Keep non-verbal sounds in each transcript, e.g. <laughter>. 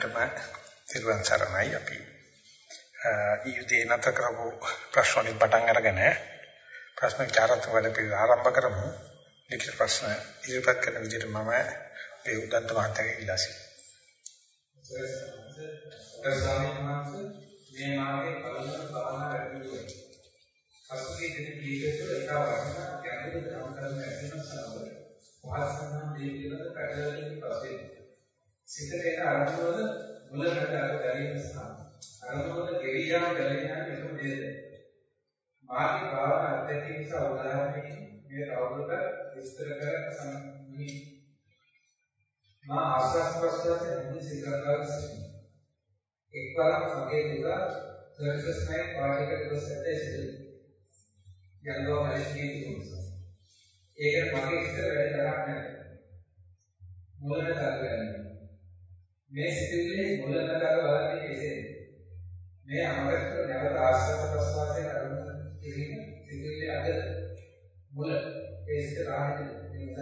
තමයි තිරුවන් සරණයි අපි. ඊයුදේ නැත කරපු ප්‍රශ්න වලින් පටන් අරගෙන ප්‍රශ්න කාරත් වල පිළ ආරම්භ කරමු. ලිඛිත ප්‍රශ්න ඉදිරිපත් කරන විදිහට මම මේ උද්දන්ත මහත්තයාගේ ඉල්ලා සිටිනවා මේ මාගේ පළමු භාවනා වැඩිදුවේ පසුගිය දින කීපයක එක වටිනා ගැඹුරු ධර්ම කර්ම ඇතිවන සමග වාසනා දේවියන්ට පැටලෙමින් පස්සේ සිතේ අරමුණවල මුල රට අර ගැලීම සහ අරමුණවල ගෙවියාම ගැලීම එකම දෙයද මාගේ භාවනා අධ්‍යයනය නිසා උදාහරණයකින් මේ තවදුරටත් විස්තර කර සම්මි මා ආස්වාස් ප්‍රස්වාසයේ මුල් සිතකාර සිටිනවා. එක්වරම මගේ දුක සර්කස් නයිට් පාටිකට ගොස් ඇත්තේ සිදුවේ යනවා මැලේසියාවේ තිබුණා. ඒකට මගේ ඉස්සර වැඩි තරක් නැහැ මුලට දාගන්න මේ සිතිවිලි මුලකට බලන්නේ කෙසේද? මේ අමරක නැවත ආශ්‍රව ප්‍රසවාසයේ අරමුණ කිරීම සිතිවිලි අද මුල ඒස්ක රාහිත නිදන්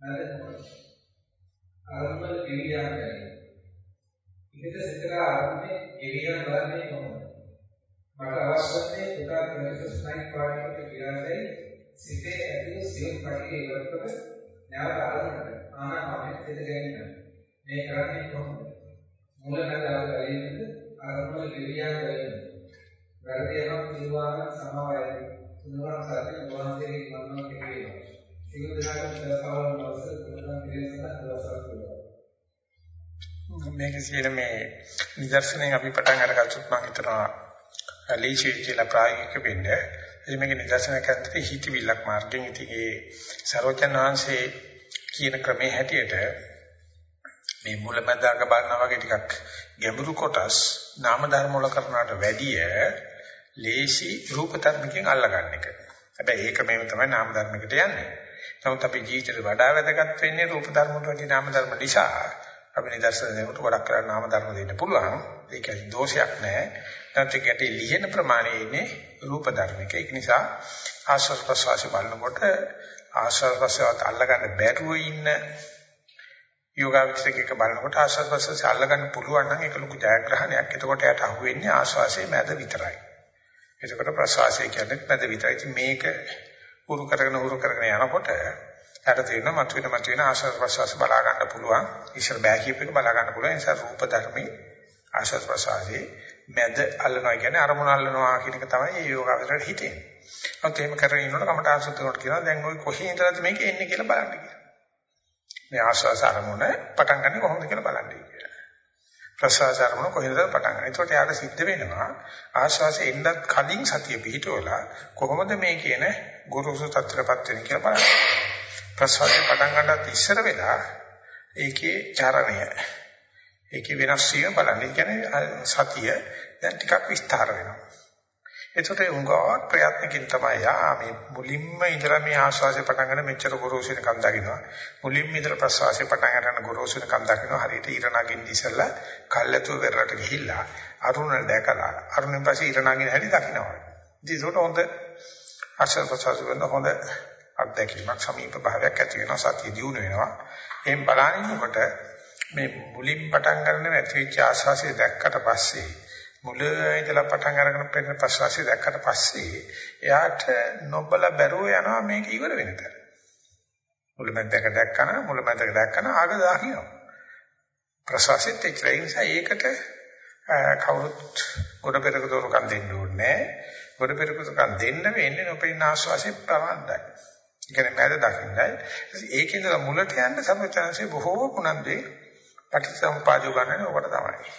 නැද අරමුණ ගෙවියන් ගන්නේ. ඉතින් සිතක අරමුණේ ගෙවියන් බලන්නේ කොහොමද? මට අවශ්‍ය වන්නේ දුක ප්‍රතිස්නයික් පාඩකට ගියාදයි සිතේ ඇති සියුම් කටියේ ඉවරකට නැවත අරමුණට ආනාපානෙ දෙද ගැනීම. මේ කරන්නේ කොහොමද? මූලකතාව ගැලීමද අරමුණ ගෙවියා ගැනීමද? වැරදි එකක් නිර්වාණ සමාවයයි. තුන්වරක් සත්‍ය වහන්සේගේ මනෝමය කියනවා. සියලු දෙනාට සලසවන අවසර පුරුදු කිරීමට අවසර මේක කියන මේ නිදර්ශනයෙන් අපි පටන් අරගත්තොත් මම හිතනවා ලීචි කියලා ප්‍රායෝගික වෙන්නේ. ඉතින් මේක නිදර්ශනයක් ඇත්තට හිතවිල්ලක් මාර්ගෙන් ඉතින් ඒ සරෝජන වහන්සේ කියන ක්‍රමයේ හැටියට මේ මුලමදාක බලනා වගේ ටිකක් ගැඹුරු කොටස් නාම ධර්ම වල කරනාට වැඩිය ලේසි රූප ධර්මකින් අල්ලගන්න එක. හැබැයි ඒක මේව තමයි නාම ධර්මයකට යන්නේ. නමුත් අපේ ජීවිතේ වඩා වැදගත් වෙන්නේ රූප ධර්ම වලට වඩා නාම ධර්ම නිසා. අපි නිදර්ශන දෙකට ගොඩක් කරලා නාම ධර්ම දෙන්න පුළුවන්. ඒක දෝෂයක් නෑ. නැත්නම් ඒකට ලියන ප්‍රමාණය ඉන්නේ රූප ධර්මික. ඒක නිසා ආශ්වාස ප්‍රශ්වාස බලනකොට ආශ්වාස ප්‍රශ්වාස අල්ලගන්න බැරුව ඉන්න යෝගාවචරයක බලනකොට ආශ්වාස ප්‍රශ්වාස අල්ලගන්න පුළුවන් නම් ඒක ලොකු ජයග්‍රහණයක්. එතකොට යට අහුවෙන්නේ ආශ්වාසයේ මැද විතරයි. එතකොට ප්‍රශ්වාසය කියන්නේ මැද විතරයි. ඉතින් මේක උරු කරගෙන උරු කරගෙන යනකොට යට තේරෙනවා මතුවෙන මතුවෙන ආශ්වාස ප්‍රශ්වාස බලා ගන්න පුළුවන්. ඉස්සර බෑ කියප එක බලා ගන්න පුළුවන්. ඒ නිසා රූප ධර්මයේ ආශ්වාස ප්‍රශ්වාසයේ මැද අල්ලනවා කියන්නේ අරමුණ අල්ලනවා කියන එක තමයි මේ යෝගාවචරයට හිතෙන්නේ. ඔත් එහෙම කරගෙන ඉන්නකොට කමට ආසුත් කරනකොට කියනවා දැන් ওই කොහේ ඉඳලාද මේක එන්නේ කියලා බලන්න කියලා. මේ ආශ්වාස අරමුණ පටන් ගන්න කොහොමද කියලා බලන්නේ කියලා. ප්‍රශ්වාස අරමුණ කොහෙන්ද පටන් ගන්න. ඒකට යාට සිද්ධ වෙනවා ආශ්වාසය එන්නත් කලින් සතිය පිහිටවලා කොහොමද මේ කියන ගුරුසු තත්ත්වපත් වෙන්නේ කියලා බලන්න. ප්‍රශ්වාසය පටන් ගන්නත් ඉස්සර වෙලා ඒකේ චරණය ඒකේ වෙනස් වීම බලන්න. ඒ කියන්නේ සතිය දැන් ටිකක් විස්තර වෙනවා. එතකොට උංගාවක් ප්‍රයත්නකින් තමයි යා මේ මුලින්ම ඉඳලා මේ ආශ්වාසය පටන් ගන්න මෙච්චර ගොරෝසුන කම් දකින්නවා. මුලින්ම ඉඳලා ප්‍රශ්වාසය පටන් ගන්න ගොරෝසුන කම් දකින්නවා. හරියට ඉර නගින්න ඉස්සලා කල්ැතුව වෙරළට ගිහිල්ලා අරුණ දැකලා අරුණෙන් පස්සේ ඉර නගින හැටි දකින්නවා. ඉතින් ඒකට හොඳ ආශ්වාස ප්‍රශ්වාස වෙන හොඳ අත්දැකීමක් සමීප භාවයක් ඇති වෙනවා සතිය දියුණු වෙනවා. එහෙන් බලනින්නකොට මේ මුලින් පටන් ගන්න නැති වෙච්ච ආශ්වාසය දැක්කට පස්සේ මුල ඉඳලා පටන් අරගෙන පෙර ප්‍රසවාසය දැක්කට පස්සේ එයාට නොබල බැරුව යනවා මේක ඉවර වෙනතර. මුලමැදක දැක්කන මුලමැදක දැක්කන ආග දාහිනවා. ප්‍රසවාසෙත් ඒ නිසා ඒකට කවුරුත් ගොඩ පෙරක දොරකම් දෙන්න ඕනේ නැහැ. ගොඩ පෙරක දොරකම් දෙන්න වෙන්නේ නොපෙන්න ආශ්වාසය ප්‍රමාණයි. ඒ කියන්නේ මැද දකින්නයි. ඒකෙන්ද මුලට යන්න සම්පතන්සේ බොහෝ පුනන්දේ පටිච්චසමුපාදය ගන්න ඕකට තමයි.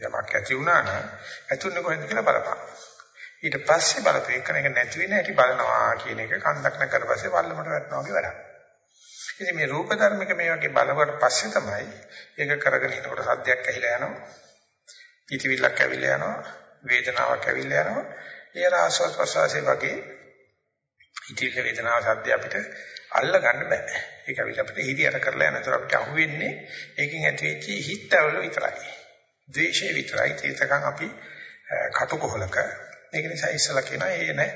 යමක් ඇති වුණා නම් ඇතුන්නේ කොහෙන්ද කියලා බලපන්. ඊට පස්සේ බලපෑකන එක නැති වෙන හැටි බලනවා කියන එක කන්දක් නැකර පස්සේ වල්ලමට වැටෙනවා වගේ වැඩක්. ඉතින් මේ රූප ධර්මික මේ වගේ බලවට පස්සේ තමයි ඒක කරගෙන යනකොට සද්දයක් ඇහිලා යනවා. පිටිවිල්ලක් ඇවිල්ලා යනවා. වේදනාවක් ඇවිල්ලා යනවා. ඒ ආස්වාද ප්‍රසවාසයේ වගේ ඉතිරි වේදනාව සද්ද අපිට අල්ල ගන්න බෑ. ඒක අපිට අපිට හිතියට කරලා යනතර අපිට අහුවෙන්නේ ඒකෙන් ඇති වෙච්ච හිතවල විතරයි. ද්වේෂය විතරයි තේතකම් අපි කටුකොහලක ඒක නිසා ඉස්සලා කියනවා ඒ නෑ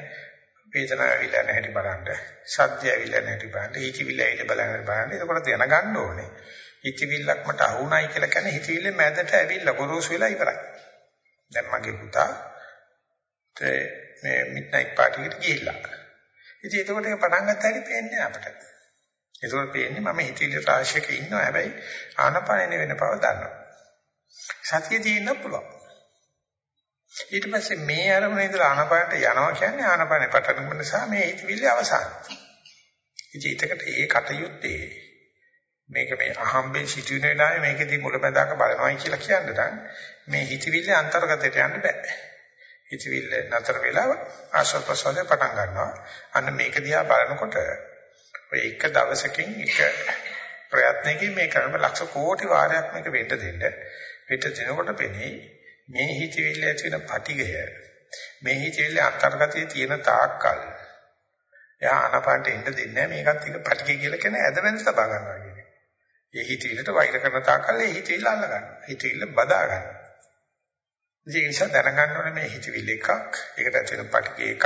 වේදනාව ඇවිල්ලා නැහැටි බලන්න සද්දය ඇවිල්ලා නැහැටි බලන්න ඊචිවිල්ල ඇවිල්ලා බලන්න බලන්න එතකොට දැනගන්න ඕනේ හිතවිල්ලක් මට අහුණයි කියලා කියන්නේ හිතවිල්ලේ මැදට ඇවිල්ලා ගොරෝසු වෙලා ඉවරයි. දැන් මගේ පුතා මේ මිඩ්නයිට් පාටි එකට ගිහිල්ලා. ඉතින් ඒකකොට ඒක පටන් ගත්ත හැටි පේන්නේ අපට. ඒකෝට පේන්නේ මම හිතවිලි රාශියක ඉන්නවා හැබැයි ආනපානෙ වෙන බව දන්නවා. සතිය තියෙන්න පුළුවන්. ඊට පස්සේ මේ අරමුණේ ඉඳලා ආනපානට යනවා කියන්නේ ආනපානේ පටන් ගන්න නිසා මේ හිතවිලි අවසන්. ඉතින් ඒකට ඒ කටයුත්තේ මේක මේ අහම්බෙන් සිටින වෙලාවේ මේකෙදී මුලැඳාක බලනවායි කියලා කියන්න නම් මේ හිතවිල්ල අන්තර්ගතයට යන්න බෑ. හිතවිල්ල නතර වෙලා ආශ්වාස ප්‍රශ්වාසය පටන් ගන්නවා. අන්න මේක දිහා බලනකොට ඔය එක දවසකින් එක ප්‍රයත්නයකින් මේ කරන ලක්ෂ කෝටි වාරයක් මේක වෙන්න දෙන්න. පිට දෙනකොට පෙනේ මේ හිතවිල්ල ඇති වෙන පටිගය මේ හිතවිල්ල අන්තර්ගතයේ තියෙන තාක්කල් එයා ආනපානට එන්න දෙන්නේ නැහැ මේකත් එක පටිගය කියලා කියන ඇදවෙන තබා ගන්නවා කියන්නේ. ඒ හිතවිල්ලට වෛර කරන තාක්කල් ඒ හිතවිල්ල අල්ල ගන්නවා. හිතවිල්ල බදා ගන්නවා. ඒ නිසා දැනගන්න ඕනේ මේ හිතවිල්ල එකක්, ඒකට ඇති වෙන පටිගය එකක්,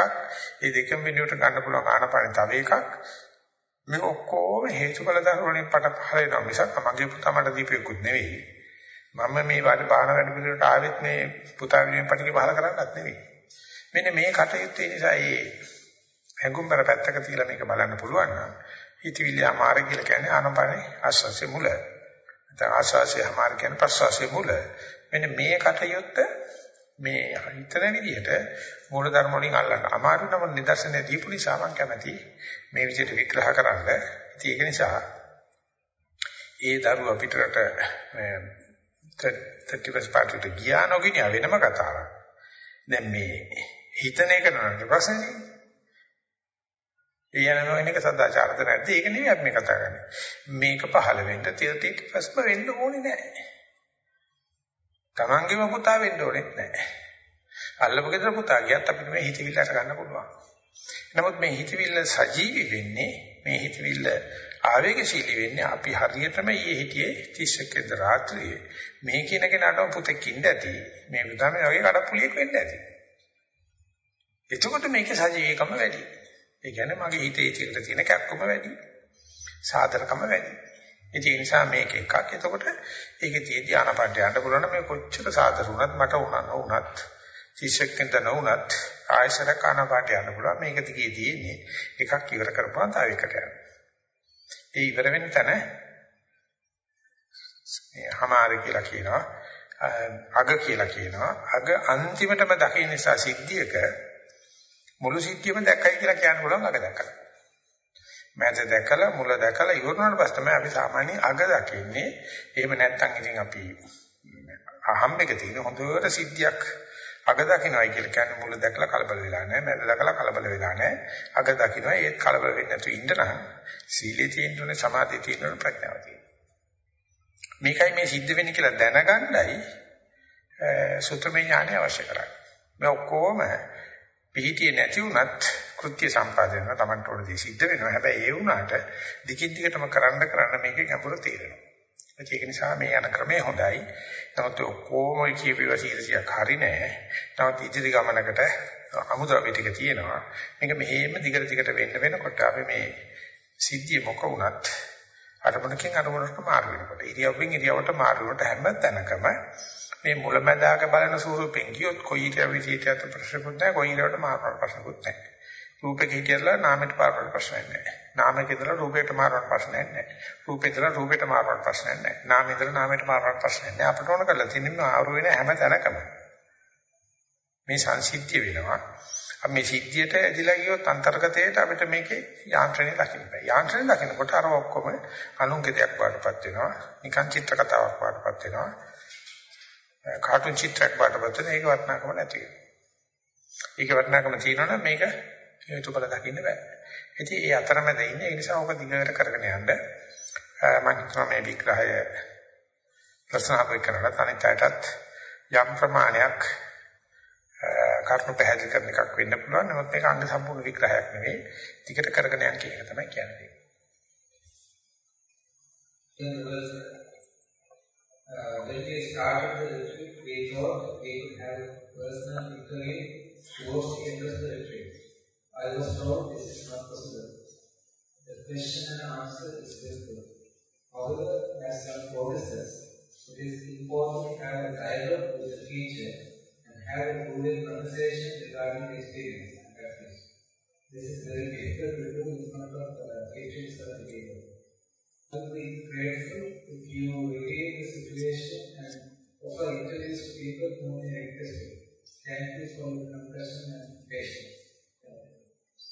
මේ දෙකම වෙනුවට ගන්න පුළුවන් ආනපාන තව එකක්. මේ ඔක්කොම හේතුඵල ධර්ම වලින් පට පහල වෙනවා මිසක් මගේ පුතා මට දීපෙකුත් නෙවෙයි. මම මේ වාඩි බාහන වැඩ පිළිවෙලට ආවෙත් මේ පුතා විදිහේ පිටික පහල කරන්නත් නෙවෙයි. මෙන්න මේ කටයුත්තේ නිසා ඒ හැඟුම්බර පැත්තක තියලා මේක බලන්න පුළුවන් නම් හිතවිලි අමාරු කියලා කියන්නේ ආනපනේ ආස්වාසිය මුල. නැත්නම් ආස්වාසිය අමාරු කියන්නේ ප්‍රස්වාසිය මුල. මෙන්න මේ කටයුත්ත මේ හිතන විදිහට මූල ධර්ම වලින් අල්ලන්න අමාරු නම් නිදර්ශනය දීපු නිසා මම කැමති මේ විදිහට විග්‍රහ කරන්න. ඉතින් ඒක නිසා ඒ දරුවා පිටරට 30 පාටට ගියා නොගිනිය වෙනම කතාවක්. දැන් මේ හිතන එක නේද ප්‍රශ්නේ? ඊයනම වෙන එක සදාචාරද නැද්ද? ඒක නෙවෙයි අපි මේ කතා කරන්නේ. මේක පහළ වෙන්න තිරතිට ප්‍රශ්න වෙන්න ඕනේ නැහැ. Tamangeම පුතා වෙන්න ඕනේ නැහැ. අල්ලපු ගෙදර පුතා ගියත් අපිට මේ හිතවිල්ල අර ගන්න පුළුවන්. නමුත් මේ හිතවිල්ල සජීවි වෙන්නේ මේ හිතවිල්ල ආවේගශීලී වෙන්නේ අපි හරියටම ඊයේ හිටියේ 31 වෙනිදා රාත්‍රියේ. මේ කියන කෙනාට පුතෙක් ඉන්න ඇති. මේ විධානේ වගේ කඩප්පුලියෙක් වෙන්න ඇති. එතකොට මේකේ සජීවීකම වැඩි. ඒ කියන්නේ මගේ හිතේ තියෙන තියෙන කැක්කම වැඩි. සාධරකම වැඩි. ඒ නිසා මේක එකක්. එතකොට ඒකේ තියෙදි ආනපනට යන්න පුළුවන්. මේ කොච්චර සාධර වුණත් මට උනන උනත් 31 වෙනිදා නොඋනත් ආයසර කානපනට යන්න පුළුවන්. මේක දිගේ තියෙන්නේ. එකක් ඉවර කරපුවා තව එකකට යනවා ඒ ඉවර වෙන තැන මේ හමාර කියලා කියනවා අග කියලා කියනවා. අග අන්තිමටම දකින්න නිසා සිද්ධියක මුළු සිද්ධියම දැක්කයි කියලා කියන්න පුළුවන් අග දැක්කලා මැද දැකලා මුල දැකලා ඉවරනට පස්සේ තමයි අපි සාමාන්‍ය අග දකින්නේ. එහෙම නැත්නම් ඉතින් අපි අහම්බෙක තියෙන හොඳට සිද්ධියක් අග දකින්නයි කියලා කියන්නේ මුල දැකලා කලබල වෙලා නැහැ මැද දැකලා කලබල වෙලා නැහැ. අග දකින්නයි ඒත් කලබල වෙන්නේ නැතු ඉන්න නම් සීලේ තියෙනුනේ සමාධියේ තියෙනුනේ ප්‍රඥාව තියෙනවා මේකයි මේ සිද්ධ වෙන්නේ කියලා දැනගන්නයි සුත්‍රමය ඥානය අවශ්‍ය කරන්නේ. මේ ඔක්කොම පිළිතිය නැති වුණත් කෘත්‍ය සම්පාදනය තමන්ට ඕන දේ සිද්ධ වෙනවා. හැබැයි ඒ වුණාට දිගින් දිගටම කරන්න කරන්න මේකේ ගැඹුර තේරෙනවා. ඒක නිසා මේ යන ක්‍රමය හොඳයි. නමුත් ඔක්කොම කියපිව සීලසියක් හරි නෑ. නමුත් ඉදිරි ගමනකට අමුද්‍රව්‍ය ටික තියෙනවා. මේක මෙහෙම දිගට දිගට වෙන්න වෙනකොට අපි මේ සිද්ධිය මොක වුණත් අරමුණකින් අරමුණට මාරු වෙනකොට ඉරියව්වෙන් ඉරියව්වට මාරු වෙනකොට හැම තැනකම මේ මුලැමැදාක බලන ස්වරූපෙන් කියොත් කොයි ඉරියව්වෙට ප්‍රශ්නකුත් නැහැ කොයි ඉරියව්වට මාරු ප්‍රශ්නකුත් නැහැ. රූපෙක හිටියලා නාමයට පාරවන්න ප්‍රශ්නයක් නැහැ. නාමයක ඉඳලා රූපයට මාරවන්න ප්‍රශ්නයක් නැහැ. රූපේ ඉඳලා රූපයට මාරවන්න ප්‍රශ්නයක් නැහැ. නාමයේ ඉඳලා නාමයට මාරවන්න ප්‍රශ්නයක් නැහැ. අපිට ඕන කරලා තියෙන්නේ ආරු වෙන හැම තැනකම. මේ සංසිද්ධිය වෙනවා. අපි මේ සිද්ධියට ඇදිලා ගියොත් අන්තර්ගතයට අපිට මේකේ යාන්ත්‍රණය දකින්න බෑ. යාන්ත්‍රණය දකිනකොට අර ඔක්කොම අනුන්ගේ දෙයක් වඩපත් වෙනවා. නිකන් චිත්‍ර කතාවක් වඩපත් වෙනවා. කාටුන් චිත්‍රයක් වඩපත් වෙන ඒක වටනකම නැති වෙනවා. ඒක වටනකම තියෙනවනම් මේක හේතුඵල දකින්න බෑ. ඉතින් ඒ අතරමැද ඉන්නේ ඒ නිසා ඔක දිගට කරගෙන යන්න මම හිතනවා මේ විග්‍රහය ප්‍රශ්නාපේ කරලා තනිතටත් යම් ප්‍රමාණයක් කරුණු පැහැදිලි කරන එකක් වෙන්න පුළුවන්. නමුත් මේක අංග සම්පූර්ණ විග්‍රහයක් නෙවෙයි. දිගට කරගෙන යන්න කියන එක තමයි කියන්නේ. Uh, when we started the retreat, we thought we could have personal victory towards the end of the retreat. I was told this is not possible. The question and answer is simple. However, as one progresses, it is important to have a dialogue with the teacher and have a prudent conversation regarding the experience and practice. This is very difficult to do in front of uh, teachers or people. I will be grateful if you retain the situation and offer interviews to people whom you are interested. Thank you for your compassion and patience.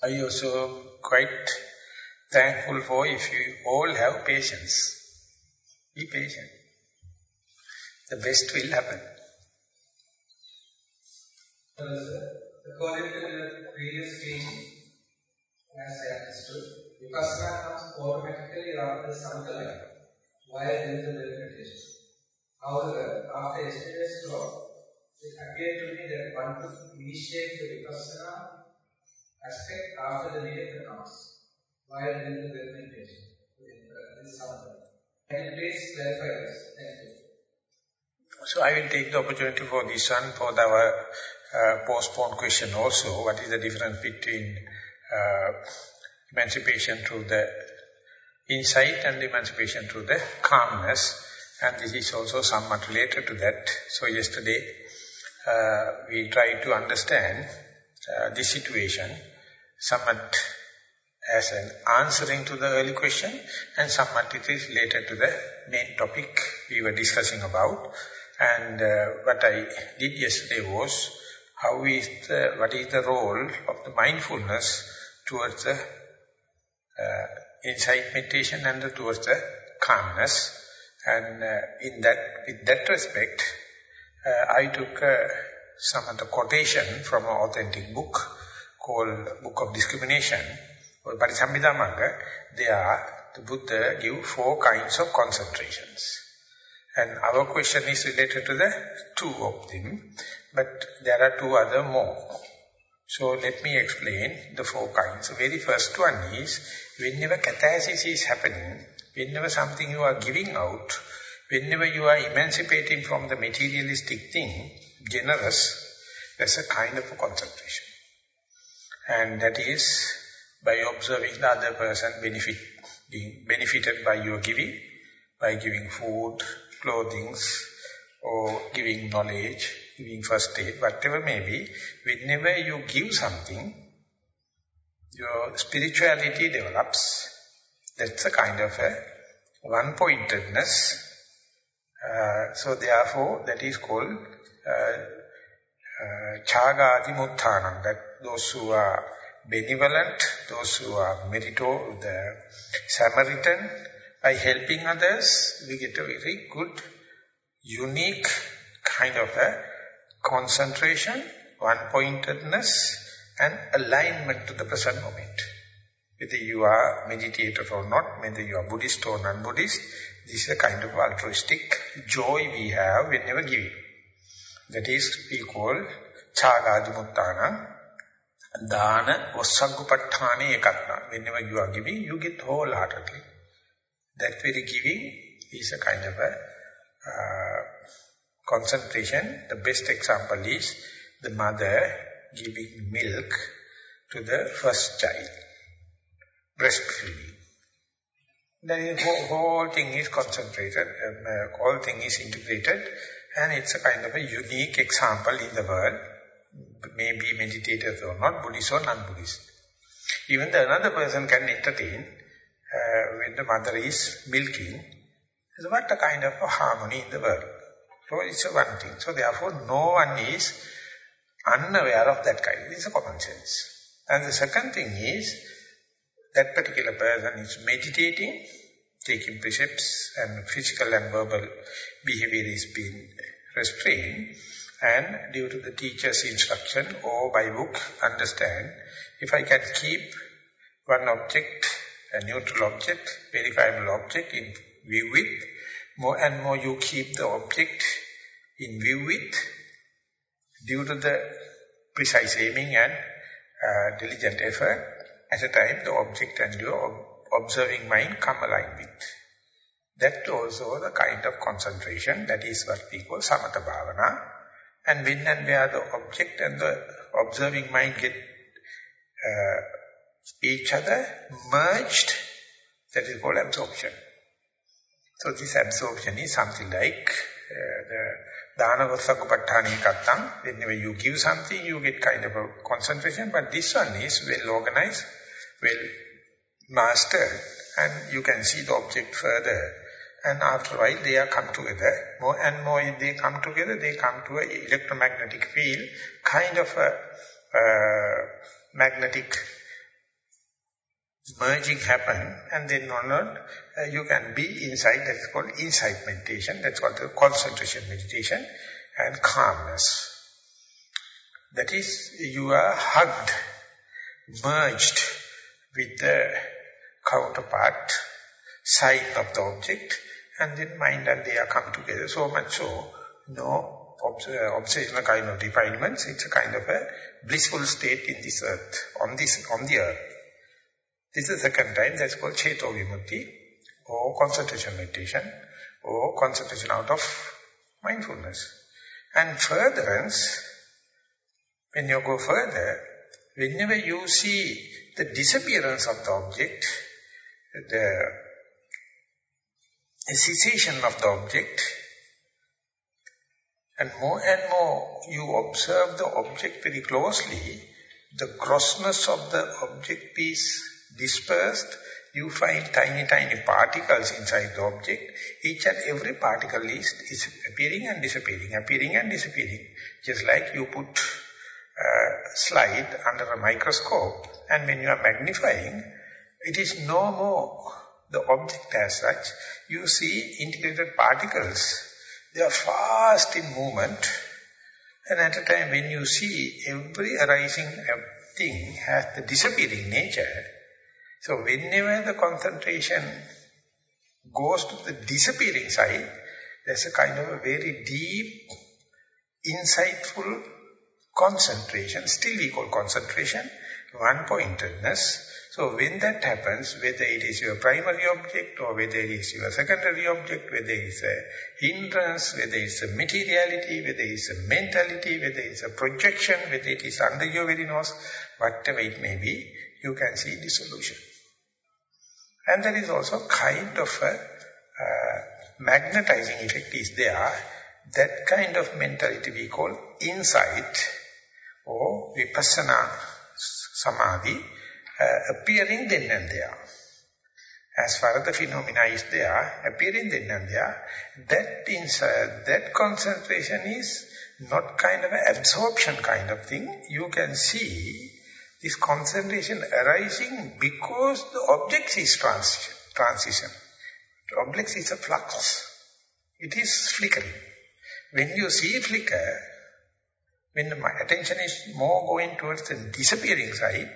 I also quite thankful for if you all have patience. Be patient. The best will happen. Uh, according to the previous teaching, as I understood, Vipassana comes automatically after Sankala, while a meditation. However, after yesterday's talk, it appeared to me that one could initiate the Vipassana aspect after the Niyata comes, while is a meditation. This Can you please clarify this? Thank you. So I will take the opportunity for this one, for our uh, postponed question also. What is the difference between uh, emancipation through the insight and emancipation through the calmness? And this is also somewhat related to that. So yesterday uh, we tried to understand uh, this situation somewhat as an answering to the early question and somewhat it is related to the main topic we were discussing about. And uh, what I did yesterday was how is the, what is the role of the mindfulness towards the uh, insight meditation and the, towards the calmness. And uh, in that, with that respect, uh, I took uh, some of the quotation from an authentic book called Book of Discrimination, or Parisambhidhamagga. There, the Buddha give four kinds of concentrations. And our question is related to the two of them, but there are two other more. So let me explain the four kinds. The very first one is, whenever catharsis is happening, whenever something you are giving out, whenever you are emancipating from the materialistic thing, generous, there's a kind of a concentration. And that is by observing the other person benefit, being benefited by your giving, by giving food, clothing, or giving knowledge, giving first aid, whatever may be, whenever you give something, your spirituality develops. That's a kind of a one-pointedness. Uh, so therefore, that is called uh, Chagati Muttanam, that those who are benevolent, those who are merito, the Samaritan, by helping others, we get a very good, unique kind of a concentration, one-pointedness, and alignment to the present moment. Whether you are meditator or not, whether you are Buddhist or non-Buddhist, this is a kind of altruistic joy we have whenever giving. That is, call Chagadimuttana, Dana Vasaggupatthane Ekatna. Whenever you are giving, you get wholeheartedly. That very giving is a kind of a uh, concentration. The best example is the mother giving milk to the first child, breastfeeding. The whole, thing is concentrated, um, uh, whole thing is integrated, and it's a kind of a unique example in the world, maybe meditators or not, Buddhist or non-Buddhist. Even the another person can entertain uh, when the mother is milking. So what a kind of a harmony in the world. So it's a one thing. So therefore no one is unaware of that kind. It's a common sense. And the second thing is, that particular person is meditating, taking precepts and physical and verbal behavior is being restrained and due to the teacher's instruction or by book understand if I can keep one object, a neutral object, verifiable object in view with, more and more you keep the object in view with due to the precise aiming and uh, diligent effort, at a time the object and your observing mind come aligned with. That also the kind of concentration, that is what we call samatha bhavana. And when and where the object and the observing mind get uh, each other merged, that is called absorption. So this absorption is something like uh, the dana vasakupatthani kattam. Whenever you give something, you get kind of a concentration. But this one is well organized, well mastered, and you can see the object further. And after a while, they are come together. More and more they come together, they come to an electromagnetic field, kind of a uh, magnetic merging happen and then onward uh, you can be inside, that's called insight meditation, that's called the concentration meditation and calmness. That is, you are hugged, merged with the counterpart, side of the object and then mind and they are come together so much so, no obs obsessional kind of refinements, it's a kind of a blissful state in this earth, on this, on the earth. This is the second time, that's called Cheto Vimutti, or concentration meditation, or concentration out of mindfulness. And furtherance, when you go further, whenever you see the disappearance of the object, the cessation of the object, and more and more you observe the object very closely, the grossness of the object is dispersed, you find tiny, tiny particles inside the object. Each and every particle is, is appearing and disappearing, appearing and disappearing. Just like you put a slide under a microscope and when you are magnifying, it is no more the object as such. You see integrated particles. They are fast in movement. And at a time when you see every arising thing has the disappearing nature, so whenever the concentration goes to the disappearing side, there's a kind of a very deep, insightful concentration, still we call concentration, one-pointedness. So when that happens, whether it is your primary object or whether it is your secondary object, whether it is a hindrance, whether it is a materiality, whether it is a mentality, whether it is a projection, whether it is under your very nose, whatever it may be, you can see dissolution. And there is also kind of a uh, magnetizing effect is there. That kind of mentality we call insight or vipassana samadhi Uh, appearing then and there. As far as the phenomena is there, appearing then and there, that, inside, uh, that concentration is not kind of an absorption kind of thing. You can see this concentration arising because the object is transition. transition. The object is a flux. It is flickering. When you see flicker, when my attention is more going towards the disappearing side,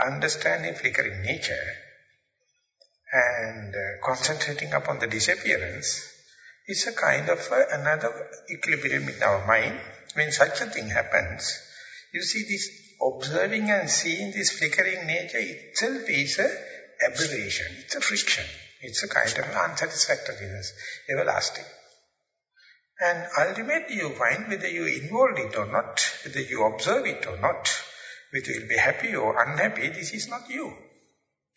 understanding flickering nature and uh, concentrating upon the disappearance is a kind of uh, another equilibrium in our mind. When such a thing happens, you see this observing and seeing this flickering nature itself is a aberration. It's a friction. It's a kind of unsatisfactoriness, everlasting. And ultimately you find whether you involve it or not, whether you observe it or not, whether you'll be happy or unhappy, this is not you.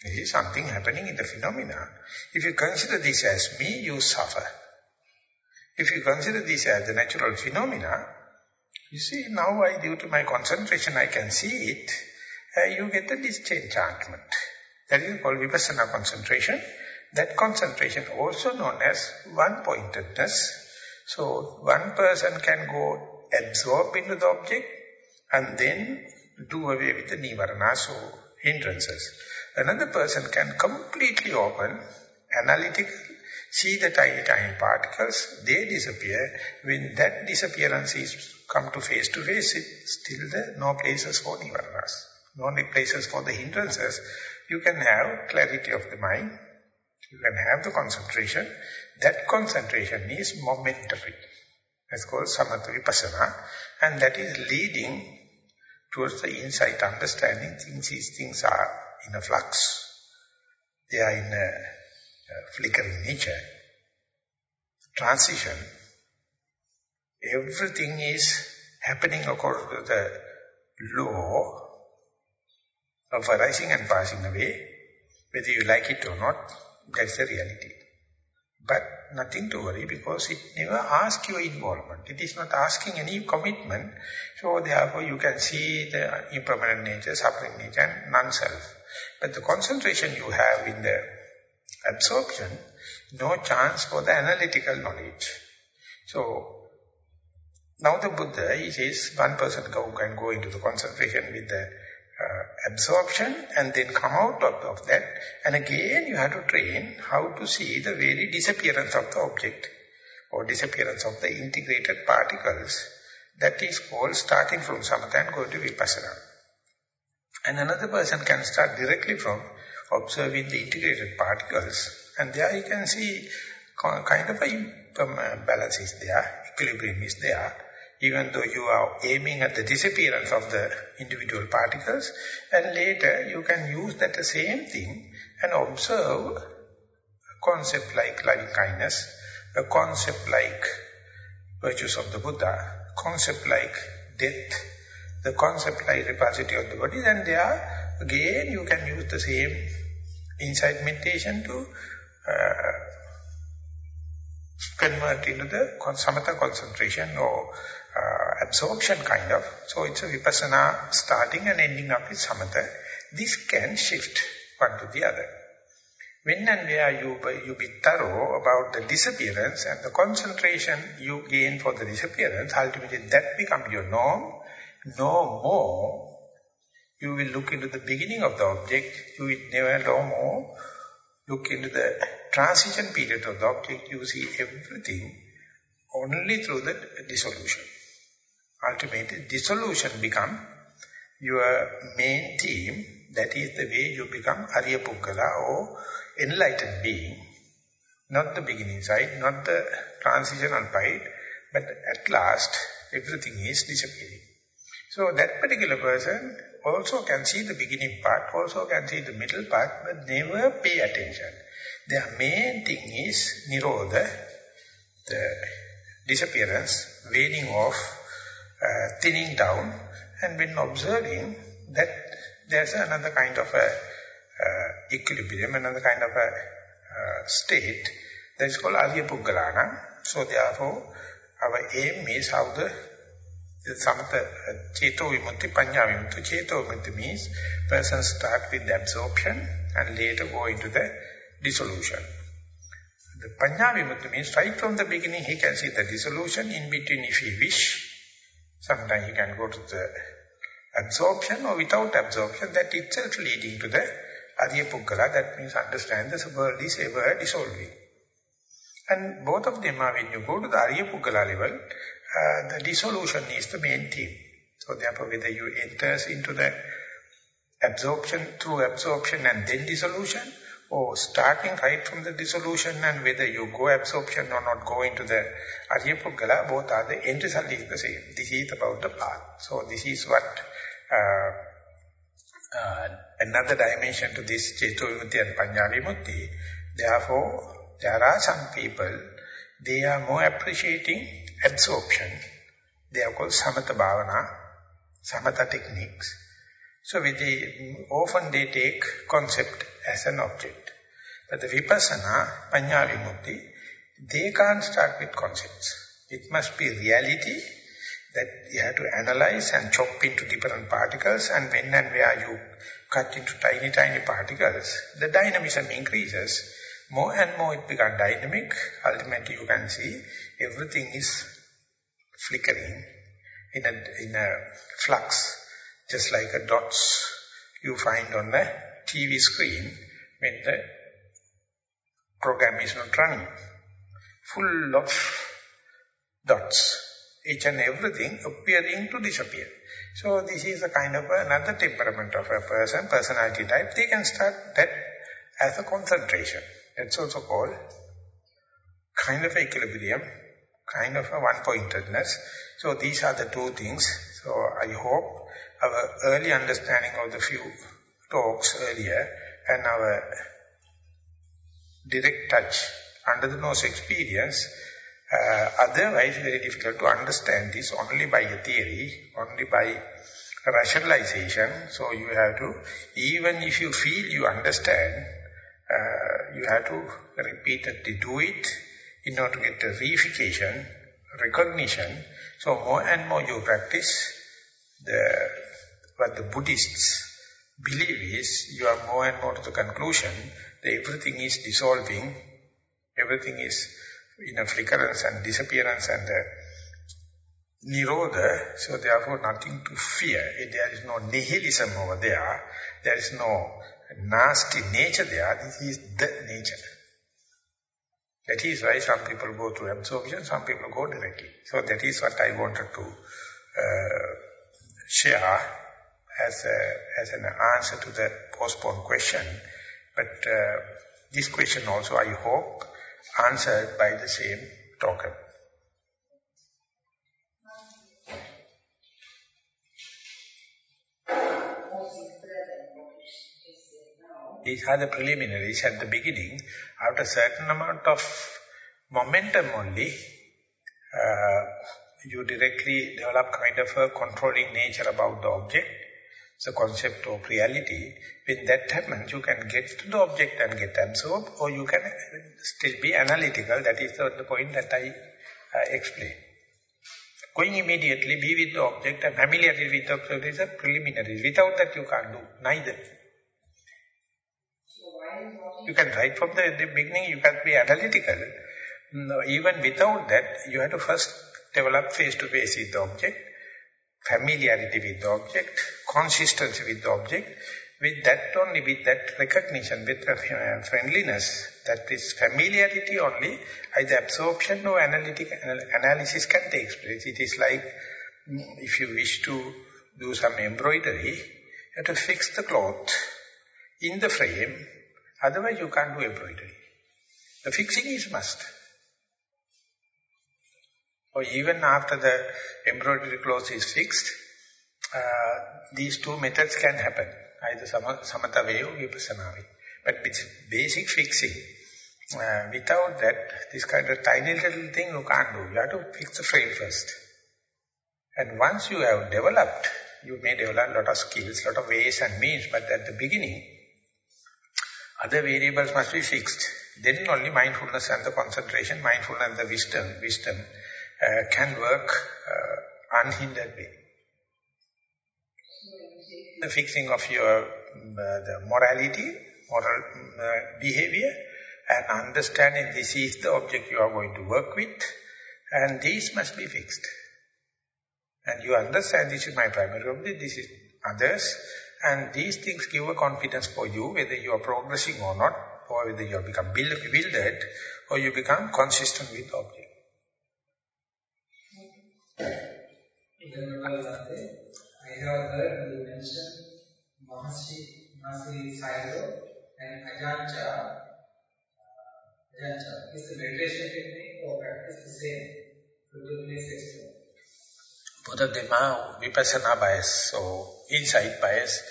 There is something happening in the phenomena. If you consider this as me, you suffer. If you consider this as the natural phenomena, you see, now I, due to my concentration, I can see it. Uh, you get the disenchantment. That is called vipassana concentration. That concentration also known as one-pointedness. So, one person can go absorb into the object and then do away with the nivaranas or hindrances. Another person can completely open, analytical, see the tiny, tiny particles, they disappear. When that disappearance is come to face to face, it's still there, no places for nivaranas, no places for the hindrances. You can have clarity of the mind, you can have the concentration. That concentration is momentary. That's called samatha vipassana. And that is leading towards the insight, understanding things, these things are in a flux. They are in a, a flickering nature. Transition everything is happening according to the law of arising and passing away, whether you like it or not, that's the reality. But nothing to worry because it never asks your involvement. It is not asking any commitment. So therefore you can see the impermanent nature, suffering nature and non-self. But the concentration you have in the absorption, no chance for the analytical knowledge. So now the Buddha, he says one person go, can go into the concentration with the uh, absorption and then come out of, of that. And again you have to train how to see the very disappearance of the object or disappearance of the integrated particles. That is called starting from samatha and going to vipassana. And another person can start directly from observing the integrated particles and there you can see kind of a balance is there, equilibrium is there even though you are aiming at the disappearance of the individual particles, and later you can use that same thing and observe a concept like loving kindness, a concept like virtues of the Buddha, concept like death, the concept like repository of the body, and there again you can use the same insight meditation to uh, convert into the samatha concentration or uh, absorption kind of. So it's a vipassana starting and ending up with samatha. This can shift one to the other. When and where you, you be thorough about the disappearance and the concentration you gain for the disappearance, ultimately that becomes your norm. No more, you will look into the beginning of the object, you will never no more look into the transition period of the object, you see everything only through the dissolution ultimately dissolution become your main theme. That is the way you become Arya Puggala or enlightened being. Not the beginning side, not the transitional part, but at last everything is disappearing. So that particular person also can see the beginning part, also can see the middle part, but never pay attention. Their main thing is Nirodha, the disappearance, waning off, thinning down and when observing that there's another kind of a uh, equilibrium, another kind of a uh, state that is called Arya. So therefore, our aim is how the Samatha uh, Cheto Vimutti, Panya Vimutti. Cheto Vimutti means person start with the absorption and later go into the dissolution. The Panya Vimutti means right from the beginning he can see the dissolution, in between if he wish, Sometimes you can go to the absorption or without absorption, that itself leading to the Arya that means understand the world is ever dissolving. And both of them are when you go to the Arya level, uh, the dissolution is the main theme. So therefore whether you enters into the absorption through absorption and then dissolution, or starting right from the dissolution and whether you go absorption or not go into the Arya Puggala, both are the end result is the same. This is about the path. So this is what uh, uh, another dimension to this Cheto and Panya Vimutti. Therefore, there are some people, they are more appreciating absorption. They are called Samatha Bhavana, Samatha techniques. So they, often they take concept as an object. But the vipassana, panya vimutti, they can't start with concepts. It must be reality that you have to analyze and chop into different particles and when and where you cut into tiny, tiny particles, the dynamism increases. More and more it becomes dynamic. Ultimately you can see everything is flickering in a, in a flux just like a dots you find on the TV screen when the program is not running. Full of dots, each and everything appearing to disappear. So this is a kind of another temperament of a person, personality type. They can start that as a concentration. That's also called kind of equilibrium, kind of a one-pointedness. So these are the two things. So I hope our early understanding of the few talks earlier and our direct touch under the nose experience, uh, otherwise very difficult to understand this only by a theory, only by rationalization. So you have to, even if you feel you understand, uh, you have to repeatedly do it in order to get the reification, recognition. So more and more you practice, the what the Buddhists believe is, you are more and more to the conclusion that everything is dissolving, everything is in a flickerance and disappearance and uh, nirodha, so therefore nothing to fear. There is no nihilism over there, there is no nasty nature there, this is the nature. That is why some people go through absorption, some people go directly. So that is what I wanted to uh, share as, a, as an answer to the postponed question. But uh, this question also, I hope, answered by the same token. These are the preliminaries at the beginning. After a certain amount of momentum only, uh, you directly develop kind of a controlling nature about the object, the concept of reality. When that happens, you can get to the object and get absorbed, or you can still be analytical. That is the, the point that I uh, explained. Going immediately, be with the object and familiarity with the object is a preliminary. Without that, you can't do neither. You can write from the, the beginning, you can be analytical. No, even without that, you have to first develop face-to-face -face with the object, familiarity with the object, consistency with the object. With that only, with that recognition, with uh, friendliness, that is familiarity only, either absorption or analytic analysis can take place. It is like mm, if you wish to do some embroidery, you have to fix the cloth in the frame, otherwise you can't do embroidery. The fixing is must. Or even after the embroidery cloth is fixed, uh, these two methods can happen, either samatha way or vipassana way. But it's basic fixing. Uh, without that, this kind of tiny little thing you can't do. You have to fix the frame first. And once you have developed, you may develop a lot of skills, lot of ways and means, but at the beginning, other variables must be fixed. Then only mindfulness and the concentration, mindfulness and the wisdom, wisdom uh, can work uh, unhindered way. The fixing of your uh, the morality, moral uh, behavior, and understanding this is the object you are going to work with, and these must be fixed. And you understand this is my primary object, this is others, and these things give a confidence for you, whether you are progressing or not, or whether you become bewildered, or you become consistent with the object. I have heard you mention Mahasi, Mahasi Sayadaw and Ajanta. Ajanta. Is the meditation technique or practice the same? Could you please explain? Both of them are vipassana bias, so insight bias.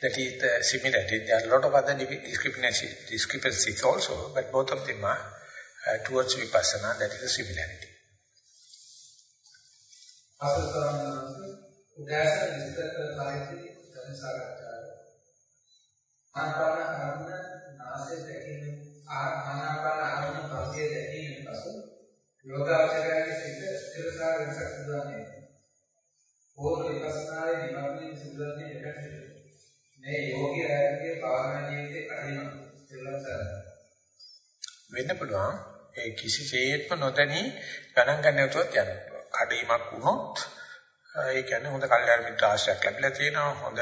That is the similarity. There are a lot of other discrepancies, discrepancies also, but both of them are uh, towards vipassana, that is the similarity. අපේ ස්වාමීන් වහන්සේ උදෑසන විස්තර කළ පරිදි ධර්ම සාකච්ඡාව. ආනාපාන අරමුණ නාසයේ දැකීම ආනාපාන අරමුණ පස්සේ දැකීමෙන් පසු යෝගාචරයේ සිට ස්ථිරතාව වෙනසක් සිදුවන්නේ. පොදු විපස්සනාවේ නිමග්නයෙන් සිදුවන්නේ දෙකට. මේ යෝගී ආයතනයේ භාවනා ජීවිතේ කඩින සිල්වත් වෙන්න පුළුවන් ඒ කිසිසේත්ම නොදැනී ගණන් ගන්නවටවත් යනවා. කඩීමක් වුණොත් ඒ කියන්නේ හොඳ කල්යාණ මිත්‍ර ආශ්‍රයක් ලැබිලා තියෙනවා හොඳ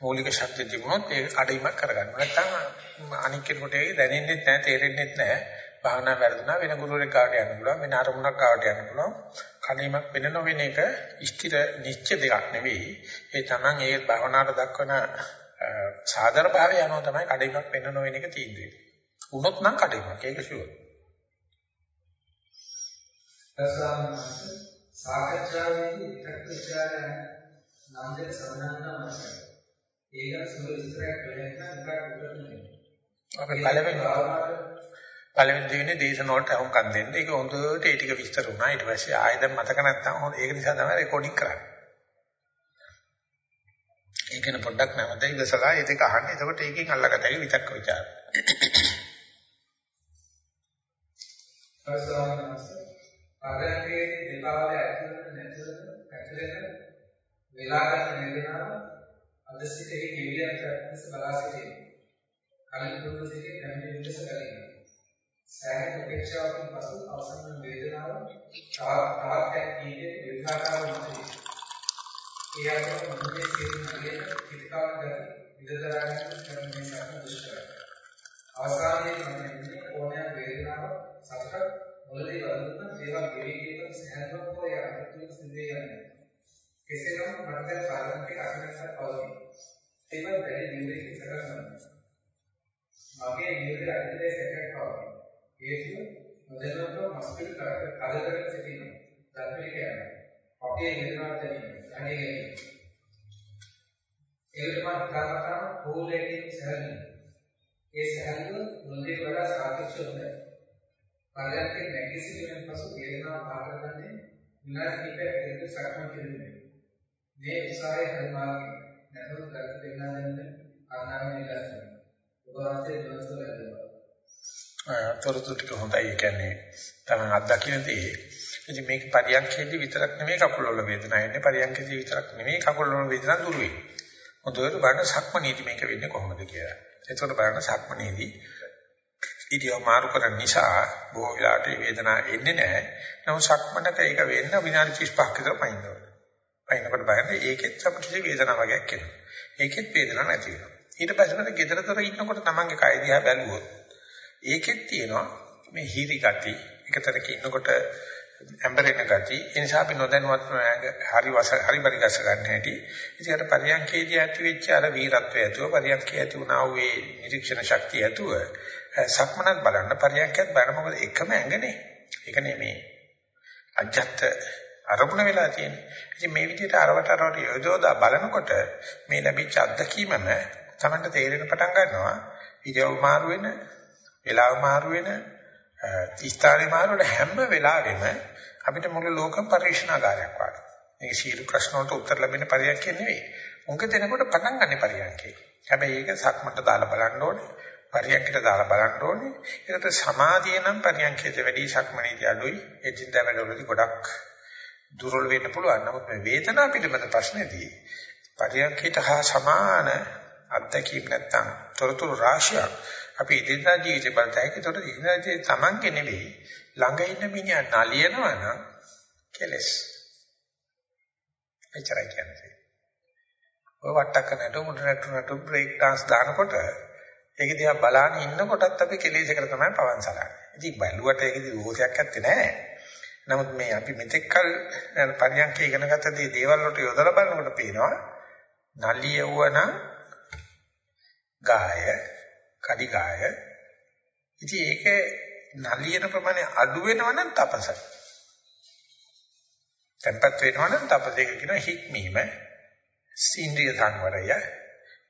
මූලික ශක්තිය තිබුණොත් ඒක කඩීමක් කරගන්න. නැත්නම් අනික් කෙනෙකුට ඒක දැනෙන්නේ නැහැ, තේරෙන්නේ නැහැ. භාවනා වැඩුණා වෙන ගුරුවරයෙක් ගාවට යන්න පුළුවන්, වෙන අරමුණක් ගාවට යන්න පුළුවන්. කඩීමක් වෙන නොවෙන එක ස්ථිර නිශ්චය දෙකක් නෙවෙයි. ඒ තමන් ඒ භාවනාවට දක්වන සාධාරණ භාවය යනවා තමයි කඩීමක් වෙන නොවෙන එක තීන්දුවේ. වුණොත් නම් කඩීමක්. ඒක ෂුවර්. සාකච්ඡාවේදී විතක් විචාරයන් නම් දෙක සඳහන් කරනවා. ඒක සුළු විස්තරයක් වෙන්න එකක් උත්තරන්නේ. අපි පළවෙනි පළවෙනි දෙවෙනි දේශන වලට අහුම්කම් දෙන්න. ඒක හොඳට ඒ ටික විස්තර වුණා. ඊට පස්සේ ආයෙ දැන් මතක නැත්තම් ඒක නිසා තමයි රෙකෝඩින් කරන්නේ. ඒකන පොඩ්ඩක් නැවත ඉඳසලා ඒ දෙක අහන්න. එතකොට ඒකෙන් අල්ලගතයි විතක්ක ਵਿਚාර. සස්වාමනස පරයන්කේ දෙපාවල ඇතුළත නැතුළත ඇතුළත වෙලා ගන්න වේදනාව අද සිටේ කෙවියන් ප්‍රත්‍යක්ෂ බලා සිටින. කලින් දුන්න සිටේ කන්නේ විදස කලින්. සෑහෙන උපේක්ෂාවකින් පසු අවසන් වේදනාව තාත්යක් කීයේ විභාගාව නැති. ඒ අතර මොහොතේ සිටින නගේ පිටකාව ගති විදතරාගෙන කරන මේ සම්පූර්ණ දුෂ්කරයි. අවසානයේ මම ඉන්නේ ඕනෑම වේදනාව සතර මුලදී වදුන ඒවා ගෙවිගෙන සෑහෙනක් හෝ යා අතුරු සිදුවේ යන්නේ. කෙසේ නමුත් මට දැන් පාරමිතික අසනසක් පවතී. ඒක වැඩි දියුණුවකින් සකස් මගේ නිවැරදි අධිදේ සැකයක් පවතී. හේතුව නොදැනුවත්ව මස්පිල් කරක කලකට සිටින ධර්මයේ කියන්නේ. අපේ වේදනාව දැනීම, ධනෙ ගැනීම. ඒකම කරකටම පොලේකින් සැහැල්ලු. ඒ සැහැල්ලුව මුලින් වඩා සාපේක්ෂව හොඳයි. පරයන්කේ නැගී සිටින පසු වේදනාව පාරගන්නේ විනාඩි කිහිපයකට සක්මන් කිරීමයි. මේ උසාවිය හරිමාර්ගය නැතුව කරත් දෙන්නා දෙන්න අනාගතේ ඉලක්කය. ඔබ වාසේ දවස් වල ඇදලා. තොරතුරු ටික හොඳයි. ඒ කියන්නේ තමයි අත්දකින්න දේ. ඉතින් මේක පරියන්කේදී විතරක් නෙමෙයි කකුල වල වේදනාව එන්නේ පරියන්කේදී විතරක් නෙමෙයි කකුල වල වේදනාව දුරු වෙන්නේ. හොඳට බලන්න සක්මනේදී මේක වෙන්නේ කොහොමද කියලා. එතකොට බලන්න සක්මනේදී ඉතිව මාරු කරන නිසා බොහෝ වෙලාවට වේදනාව එන්නේ නැහැ. නමුත් සක්මනක ඒක වෙන්න විනාඩි 35ක විතර පයින්නවා. පයින්නකොට බලන්න ඒකෙත් සමකිසි වේදනාවක් වගේක් එනවා. ඒකෙත් වේදනාවක් නැති වෙනවා. ඊට පස්සේ මම ගෙදරතර ඉන්නකොට තමන්ගේ කය දිහා බැලුවොත් ඒකෙත් තියෙනවා මේ හිරි ගති එකතරක ඉන්නකොට ඇම්බරෙන ගති ඒ නිසා අපි නොදැනුවත්ව හරි වස හරි පරි ගස ගන්න හැටි ඉතින් අර පරියන්කේදී ඇති වෙච්ච අර වීරත්වය ඇතුව පරියන්කේ ඇති වුණා වූ ඒ නිරීක්ෂණ ශක්තිය ඇතුව සක්මනක් බලන්න පරියන්කයක් බලන්න මොකද එකම ඇඟනේ ඒක නෙමේ අජත්ත අරමුණ වෙලා තියෙන්නේ ඉතින් මේ විදිහට අරවට අරවට යොදවලා බලනකොට මේ ලැබිච්ච අත්දැකීමම තමන්ට තේරෙන පටන් ගන්නවා ඉරියව් මාරු වෙන වෙලාව මාරු වෙන ස්ථානේ මාරු වෙන හැම වෙලාවෙම අපිට මුළු ලෝක පරිශනාගාරයක් වගේ. මේක සියලු ප්‍රශ්න වලට උත්තර ලැබෙන පරියන්කේ නෙවෙයි. උන්ක දෙනකොට පටන් ගන්න පරියන්කේ. හැබැයි ඒක සක්මන්ට දාලා බලන්න ඕනේ. පරියන්කට දාලා බලන්න ඕනේ. ඒකට සමාධිය නම් පරියන්කේට වැඩි සක්මනේදී අඩුයි. ඒ චින්තා වැඩවලදී ගොඩක් දුර්වල වෙන්න පුළුවන්. නමුත් මේ වේදනාව පිළිබඳ ප්‍රශ්නේදී පරියන්කේට හා සමාන අත්දැකීම් නැත්තම් තොරතුරු රාශියක් අපි ඉදිරියට ජීවිතේ බලතයි. ඒතකොට ඉදිරියට තමන්ගේ නෙවෙයි ළඟ ඉන්න මිනිහා නලියනවා නම් කෙලස්. එච්චරයි කියන්නේ. ඔය වට්ටක නටු මුඩරට නටු බ්‍රේක් dance දානකොට ඒක දිහා බලාන ඉන්නකොටත් අපි කෙලෙසකට තමයි පවන් සලන්නේ. ඉතින් බැලුවට ඒකේ දෝෂයක් නැත්තේ නෑ. නමුත් මේ අපි මෙතෙක් කල පරියන්ක ඉගෙන ගත්ත දේ දේවල් වලට යොදලා බලනකොට පේනවා නලියවන ගාය, කඩි ගාය. ඉතින් ඒක නලියන ප්‍රමාණය අඩු වෙනවා නම් තපසයි. tempat වෙනවා නම් තපස ඒක කියන හික්මීම, සීන්ද්‍රිය සංවරය,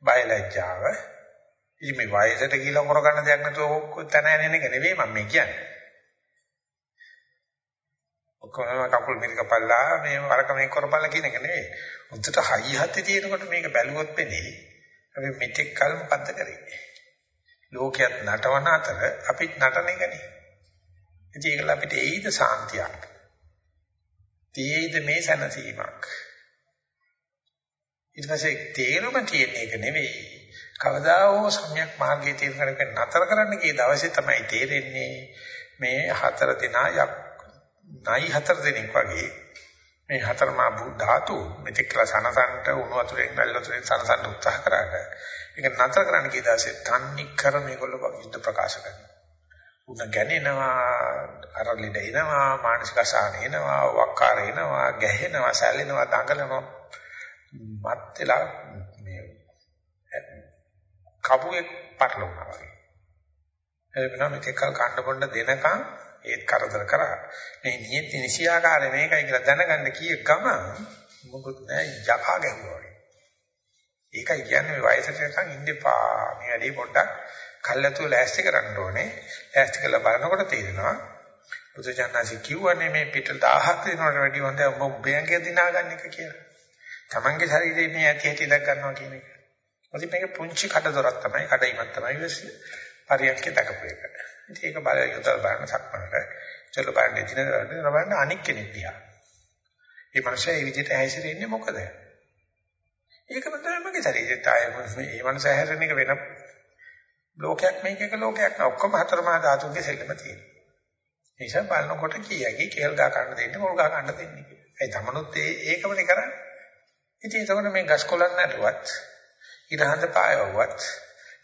බයලජ්ජාව. ඉතින් මේ වයසට කියලා කරගන්න දෙයක් නැතුව තන යන එක නෙවෙයි මම මේ කියන්නේ. ඔක්කොම කකුල් මිරික පල්ලා මේ වරක මේ කරපල්ලා කියන එක නෙවෙයි. උන්ට හයිය හත්ති තියෙනකොට මේක බැලුවොත් වෙන්නේ අපි මෙතෙක් කල මොකද්ද කරේ? ලෝකයක් නටවන අතර අපිත් නටන එකනේ. ඉතින් ඒකල අපිට එයිද සාන්තියක්. තියෙයිද මේ සැනසීමක්. ඊට පස්සේ තේරුම තියෙන එක නෙවෙයි. කවදා හෝ සම්‍යක් මාර්ගයේ තීරණ කරගෙන නතර කරන්න කී දවසේ තමයි තේරෙන්නේ මේ හතර දිනා යක් නයි හතර දිනක් වගේ මේ හතරමා බුද්ධ ධාතු මෙතෙක් කල සනසන්ට උණු වතුරෙන් වැල් වතුරෙන් සනසන්න උත්සාහ කරාට ඒක නතර කරන්න කී දවසේ තන්නේ කර මේගොල්ලෝ යුද්ධ ප්‍රකාශ කරනවා. උණ ගැනෙනවා අරලිඩ එනවා මානසික අසහන එනවා වක්කාර එනවා ගැහෙනවා සැලෙනවා දඟලනවා. මත් වෙලා මේ කපුවේ පටලවනවා වගේ එතන මේක කන්න බොන්න දෙනකන් ඒත් කරදර කරා මේ නියත නිසියාකාරය මේකයි කියලා දැනගන්න කීය ගමන් මොකුත් නෑ යකා ගැහුවා වගේ ඒකයි කියන්නේ වයසට යනකම් ඉන්නපා මේ වැඩේ පොඩ්ඩක් කල්ැතුව ලෑස්ති කරන්න ඕනේ. ලෑස්ති කරලා බලනකොට තේරෙනවා බුදුචානන්සේ කිව්වනේ මේ පිට 1000ක් දෙනවට වැඩිය හොඳ ඔබ උඹයන්ගේ දිනාගන්න එක කියලා. Tamange ශරීරයේ මේ ඇති ඇති දක් ගන්නවා කියන එක. මොකද මේක පුංචි කඩදොරක් තමයි කඩයිමක් තමයි වෙන්නේ. පරියන්කේ දකපු එක. ඉතින් ඒක බල යොදලා බලන සක්මනට චල බලන්න දින බලන්න අනික් කෙනෙක් දිහා. මේ මනුස්සයා මේ විදිහට හැසිරෙන්නේ මොකද? ඒකම තමයි මගේ ශරීරෙත් ආයෙ මේ මනුස්ස හැරෙන එක වෙන ලෝකයක් මේක එක ලෝකයක් නෑ ඔක්කොම හතර මහා ධාතුන්ගේ සෙල්ලම තියෙනවා. ඒ නිසා බලනකොට කීයගේ කේල් ගා ගන්න දෙන්නේ මොල් ගා ගන්න දෙන්නේ කියලා. ඒ තමනුත් ඒ ඒකමනේ කරන්නේ. ඉතින් ඒතකොට මේ ගස් කොළන් නැටුවත් ඉරහඳ පායවුවත්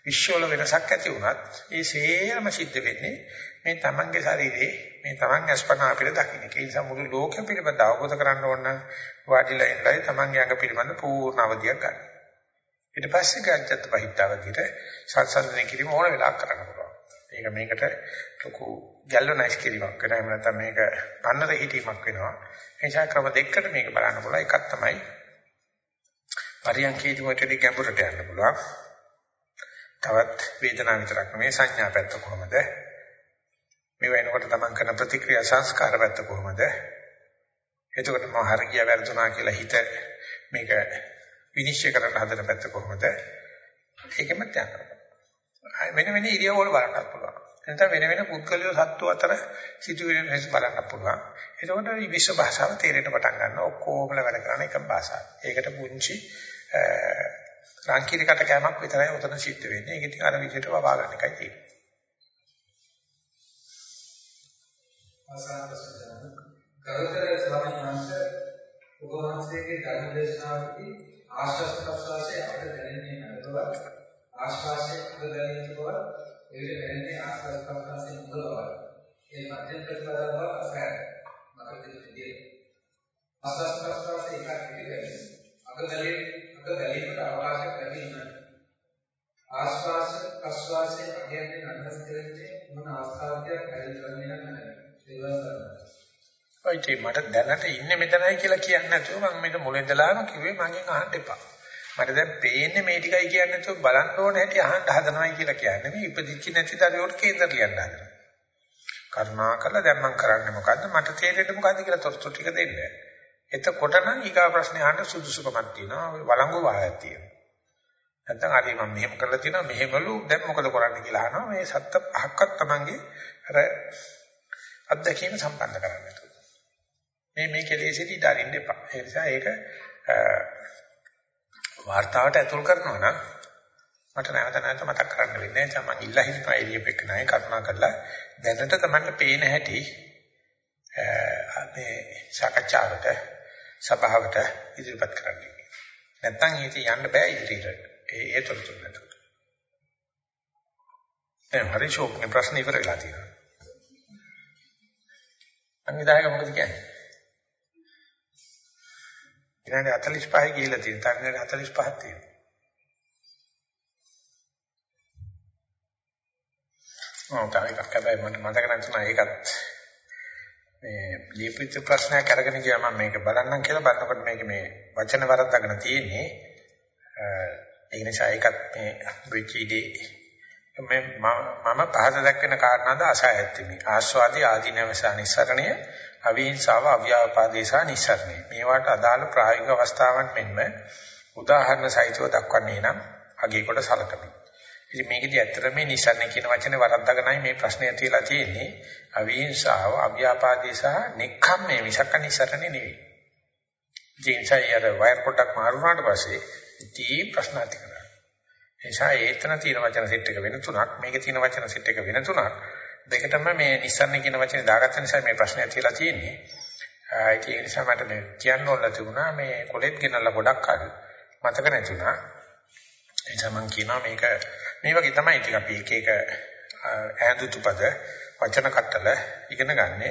විශ්වවල වෙනසක් ඇති වුණත් ඒ සේරම සිද්ධ වෙන්නේ මේ තමන්ගේ ශරීරේ මේ තමන් අස්පනා අපිට දකින්න. ඒ නිසා මුළු ලෝකෙ පිළිබඳ අවබෝධ කරගන්න ඕන නම් වාඩිලා ඉඳලා තමන්ගේ අංග පිළිබඳ පූර්ණ අවධියක් ගන්න. ඊට පස්සේ ගාජ්ජත් පහිටවදිට සංසන්දනය කිරීම ඕන වෙලාවක් කරන්න පුළුවන්. ඒක මේකට ලොකු ගැල්වනයිස් කිරීමක් වෙනවා. එහෙම නැත්නම් මේක පන්නර හිටීමක් වෙනවා. ඒ නිසා ක්‍රම දෙකකට මේක බලන්න පුළුවන්. එකක් තමයි පරියන්කේදී මොකටද ගැඹුරට යන්න පුළුවන්. තවත් වේදනාව විතරක් නෙමෙයි සංඥා පැත්ත කොහොමද? මේ වෙනකොට තමන් කරන ප්‍රතික්‍රියා සංස්කාර පැත්ත කොහොමද? එතකොට මම හරිය වැරදුනා කියලා හිත මේක විනිශ්චය කරන්න හදන පැත්ත කොහොමද? ඒකෙම තියන්න. වෙන වෙන ඉරියව්වල බලන්නත් පුළුවන්. එතන වෙන වෙන පුද්ගලිය සත්තු අතර සිදුවෙන හැස් බලන්න පුළුවන්. එතකොට මේ විශ්ව භාෂාව තේරෙන්න පටන් ගන්නවා. ඔක්කොමල වැඩ කරන එකම භාෂාව. ඒකට පුංචි රාංකිරිකට කැමක් විතරයි උතන සිද්ධ වෙන්නේ. ඒක ඉතින් අර විදිහට වවා ගන්න එකයි තියෙන්නේ. අවසාන ප්‍රශ්න ගරුතර ස්වාමීන් වහන්සේ ඔබ වහන්සේගේ ධර්ම දේශනාවකදී ආශ්වාස ප්‍රශ්වාසයේ අපිට දැනෙන්නේ නැතුව ආශ්වාසයේ අපිට දැනෙන්නේ බව ඒ දැනෙන්නේ ආශ්වාස ප්‍රශ්වාසයේ මුල බව ඒ මධ්‍යම ප්‍රතිපදාව අසහාය මතක දෙන්නේ ආශ්වාස ප්‍රශ්වාසයේ එකක් පිළිගන්නේ අගදලේ අගදලේකට අවකාශයක් ලැබෙන්නේ ආශ්වාස ප්‍රශ්වාසයේ අධ්‍යයනය අදහස් කරන්නේ මොන අවස්ථාවකද පැහැදිලි කරන්නේ නැහැ ඔයිටි මට දැනට ඉන්නේ මෙතනයි කියලා කියන්නේ නැතුව මම මේක මුලින්දලාම කිව්වේ මගෙන් අහන්න එපා. මට දැන් පේන්නේ මේ ටිකයි කියන්නේ නැතුව බලන්න ඕන හැටි අහන්න හදනවයි කියලා කියන්නේ මේ ඉපදිච්ච නැති දරුවෝට කේන්දර ලියන්න හදනවා. කරුණාකරලා දැන් මම කරන්නේ මොකද්ද මට තේරෙන්නේ මොකද්ද කියලා තොරතුරු ටික දෙන්න. එතකොට නම් ඊගා ප්‍රශ්නේ අහන්න සුදුසුකමක් තියෙනවා. වළංගු වාහයක් තියෙනවා. නැත්නම් අර මම මෙහෙම කරලා තියෙනවා මෙහෙමලු දැන් මොකද කරන්න කියලා අහනවා. මේ සත්ත පහක්වත් Tamange අර අත්දැකීම සම්පන්න කරන්න මේ මේ කෙලෙසෙදි දරින්න එපා. ඒ නිසා ඒක වார்த்தාවට ඇතුල් කරනවා නම් මට නැවත නැවත මතක් කරන්න වෙන්නේ නැහැ. මම ඉල්ලා හිටපා එළිය පෙක නැහැ. කරුණා කරලා දැනට Tamanට පේන හැටි මේ සාකච්ඡාවට සභාවට ඉදිරිපත් කරන්න. නැත්තම් ඒක යන්න බෑ ඉදිරියට. ඒ ඒ තොරතුරු නැතුව. එහෙනම් හරි ෂෝක් නේ ප්‍රශ්න ඉවර වෙලා තියෙනවා. සංවිධායක මොකද කියන්නේ? විනාඩි 45 ගිහිල්ලා තියෙන. තරණේ 45ක් තියෙනවා. ඔව් තාම එකක් හැබැයි මට මතක නැතුණා ඒකත් මේ ලියපිට ප්‍රශ්නයක් අරගෙන ගියා මම මේක බලන්නම් කියලා. බලනකොට මේක මේ වචන වරද්දාගෙන තියෙන්නේ. ඒ නිසා ඒකත් මේ වෙච්ච ඉදී මම පහත දක්වන කාරණාද අසහායත්වමි ආස්වාදී ආදීනවසා නිස්සරණය අවිහිංසාව අව්‍යාපාදේශා නිස්සරණය. මේවට අදාළ ප්‍රායෝගික අවස්ථාවන් මෙන්ම උදාහරණ සහිතව දක්වන්නේ නම් අගේ කොට සලකමි. ඉතින් මේකදී ඇත්තටම මේ නිස්සරණය කියන වචනේ වරද්දාගෙනයි මේ ප්‍රශ්නය තියලා තියෙන්නේ. අවිහිංසාව අව්‍යාපාදේශා නික්ඛම් මේ විසක නිස්සරණය නෙවෙයි. ජීන්සයි අර වයර් පොඩක් මාරු වුණාට පස්සේ ඉතින් ප්‍රශ්න ඇති කරනවා නිසා ඒතන තියෙන වචන සෙට් එක වෙන තුනක් මේකේ තියෙන වචන සෙට් එක වෙන තුනක්. දෙකටම මේ නිස්සන්න කියන වචනේ දාගත්ත නිසා මේ ප්‍රශ්නේ ඇතිලා තියෙන්නේ. ඒ නිසා මට මේ කියන්න ඕන තිබුණා මේ කොලෙත් ගෙනල්ලා ගොඩක් අර මතක නැතුණා ඒ නිසා මම කියනවා මේක මේ වගේ තමයි ඉතින් අපි එක එක ඈඳුතුපද වචන කට්ටල ඉගෙන ගන්න.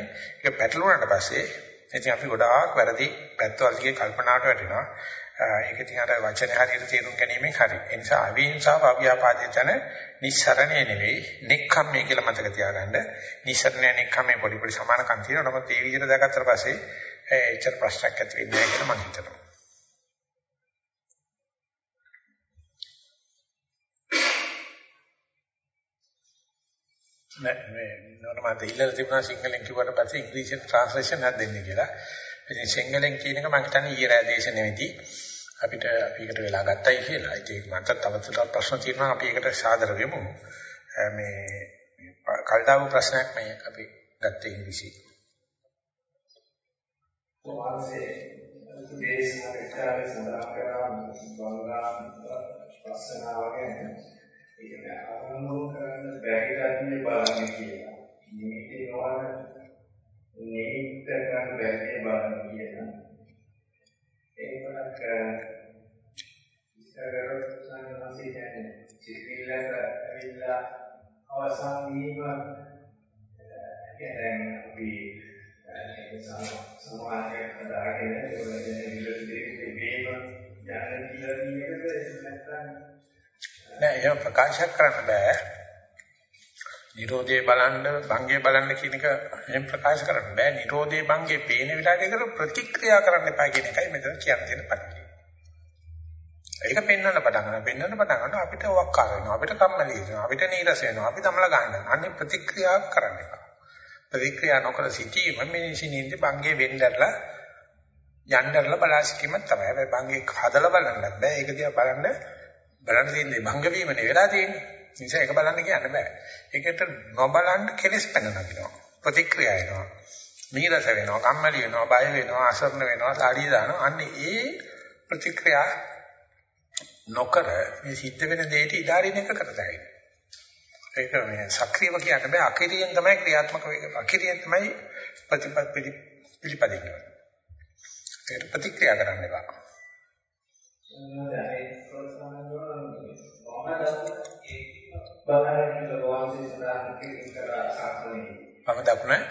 ඒක පැටලුණාට පස්සේ ඉතින් අපි ගොඩාක් වැරදි පැත්තවල් දිගේ කල්පනාවට වැටෙනවා. ඒක ඉතින් අර වචනේ හරියට තේරුම් ගැනීමෙන් හරි. ඒ නිසා අවිහිංසාව අව්‍යාපාදේතන නිස්සරණය නෙවෙයි, නික්ඛම්මේ කියලා මතක තියාගන්න. නිස්සරණය නික්ඛම්මේ පොඩි පොඩි සමානකම් තියෙනවා. නමුත් ඒ විදිහට දාගත්තට පස්සේ ඒචර් ප්‍රශ්නයක් ඇති වෙන්නේ නැහැ කියලා මම හිතනවා. මේ නෝනමත් ඉල්ලලා තිබුණා සිංහලෙන් කිව්වට පස්සේ ඉංග්‍රීසියෙන් ට්‍රාන්ස්ලේෂන් හදන්න දෙන්න කියලා. ඉතින් සිංහලෙන් කියන එක මම හිතන්නේ ඊයේ රෑ දේශනෙවිදී අපිට අපි එකට වෙලා ගත්තයි කියලා. ඒක මට තවදුරටත් ප්‍රශ්න තියෙනවා අපි ඒකට සාදර වෙමු. මේ කල්දාව ප්‍රශ්නයක් මේ අපි ගත්තේ ඉංග්‍රීසි වාසේ දේශනාවේ සඳහන් කරා බංගා පස්සනාව ගැන ඒක අනුමත කරන්න බැරි ධර්මයේ බලන්නේ කියලා. නිමිති නොවන නිමිත්ත ගන්න බැරි බලන්නේ කියන. ඒකත් ඉස්සරහට සංවාසී කියන්නේ සිතිවිල්ලක ඇවිල්ලා අවසන් වීම කියන්නේ අපි සමාජයක් හදාගෙන ඒවල දැන විලදී වේම යන කියලා කියනකද නැත්නම් නෑ ඒක ප්‍රකාශ කරන්න බෑ. නිරෝධයේ බලන්න, භංගේ බලන්න කියන එක එහෙම ප්‍රකාශ කරන්න බෑ. නිරෝධයේ භංගේ පේන විලාසයකට ප්‍රතික්‍රියා කරන්න එපා කියන එකයි මෙතන කියන්න තියෙන පරිදි. ඒක පෙන්වන්න පටන් ගන්නවා. පෙන්වන්න පටන් ගන්නවා අපිට වක්කාර වෙනවා. අපිට කම්මැලි වෙනවා. අපිට නීරස වෙනවා. අපි තමල ගන්නවා. අන්නේ ප්‍රතික්‍රියා කරන්න එපා. ප්‍රතික්‍රියා නොකර සිටීම මිනිසිනින්ද භංගේ වෙන්නදලා යන්නදලා බලා සිටීම තමයි. හැබැයි භංගේ හදලා බලන්නත් බෑ. ඒක දිහා බලන්න බලන්න තියෙන්නේ භංග වීමනේ වෙලා තියෙන්නේ. නිසා ඒක බලන්න කියන්න බෑ. ඒකට නොබලන්න කෙලස් පැන නගිනවා. ප්‍රතික්‍රියා එනවා. නීරස වෙනවා, කම්මැලි වෙනවා, බය වෙනවා, අසරණ වෙනවා, සාඩිය දානවා. අන්න ඒ ප්‍රතික්‍රියා නොකර මේ සිද්ධ වෙන දෙයට ඉදාරින එක කරතයි. ඒක මේ සක්‍රියව කියන්න බෑ. අකිරියෙන් තමයි ක්‍රියාත්මක වෙන්නේ. අකිරියෙන් තමයි ප්‍රතිපත්ති පිළිපදින්නේ. ඒකට ප්‍රතික්‍රියා කරන්න එපා. මම දක්ුණා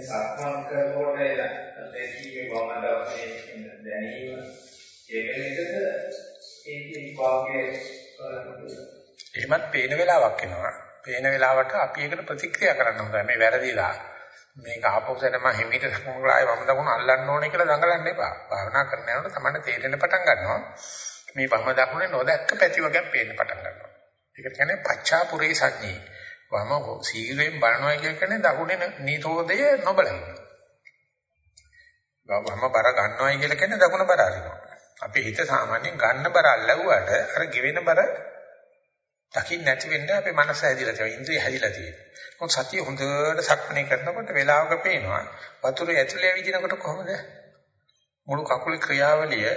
සක්මන් කරනකොට දෙකීගේ වම දවසේ දැනීම ඒකෙන්ද ඒකේ වාක්‍යයේ එහෙමත් පේන වෙලාවක් එනවා. පේන වෙලාවට අපි ඒකට ප්‍රතික්‍රියා කරන්න හොඳයි. මේ වැරදිලා. මේක ආපෞසෙන් මම හිමිට සමුග්‍රාය වම දකුණ අල්ලන්න ඕනේ කියලා දඟලන්න එපා. භාවනා කරන යනකොට තමයි තේරෙන්න පටන් ගන්නවා. මේ වම දකුණේ නොදැක්ක පැති වගේක් පේන්න පටන් ගන්නවා. ඒකට කියන්නේ පච්චාපුරේ සඥේ. වම සීලයෙන් බලනවා කියන්නේ දකුණේ නිරෝධය නොබලයි. වම බර ගන්නවයි කියලා කියන්නේ දකුණ බර අරිනවා. අපේ හිත සාමාන්‍යයෙන් ගන්න බර අල්ලුවාට අර ගෙවෙන බර දකින්න නැති වෙන්නේ අපේ මනස හැදිලා තියෙනවා. ඉන්ද්‍රිය හැදිලා තියෙනවා. මොකද සතිය හොඳට සක්මනේ කරනකොට වෙලාවක පේනවා වතුරේ ඇතුලේ විදිනකොට කොහොමද මුළු කකුලේ ක්‍රියාවලිය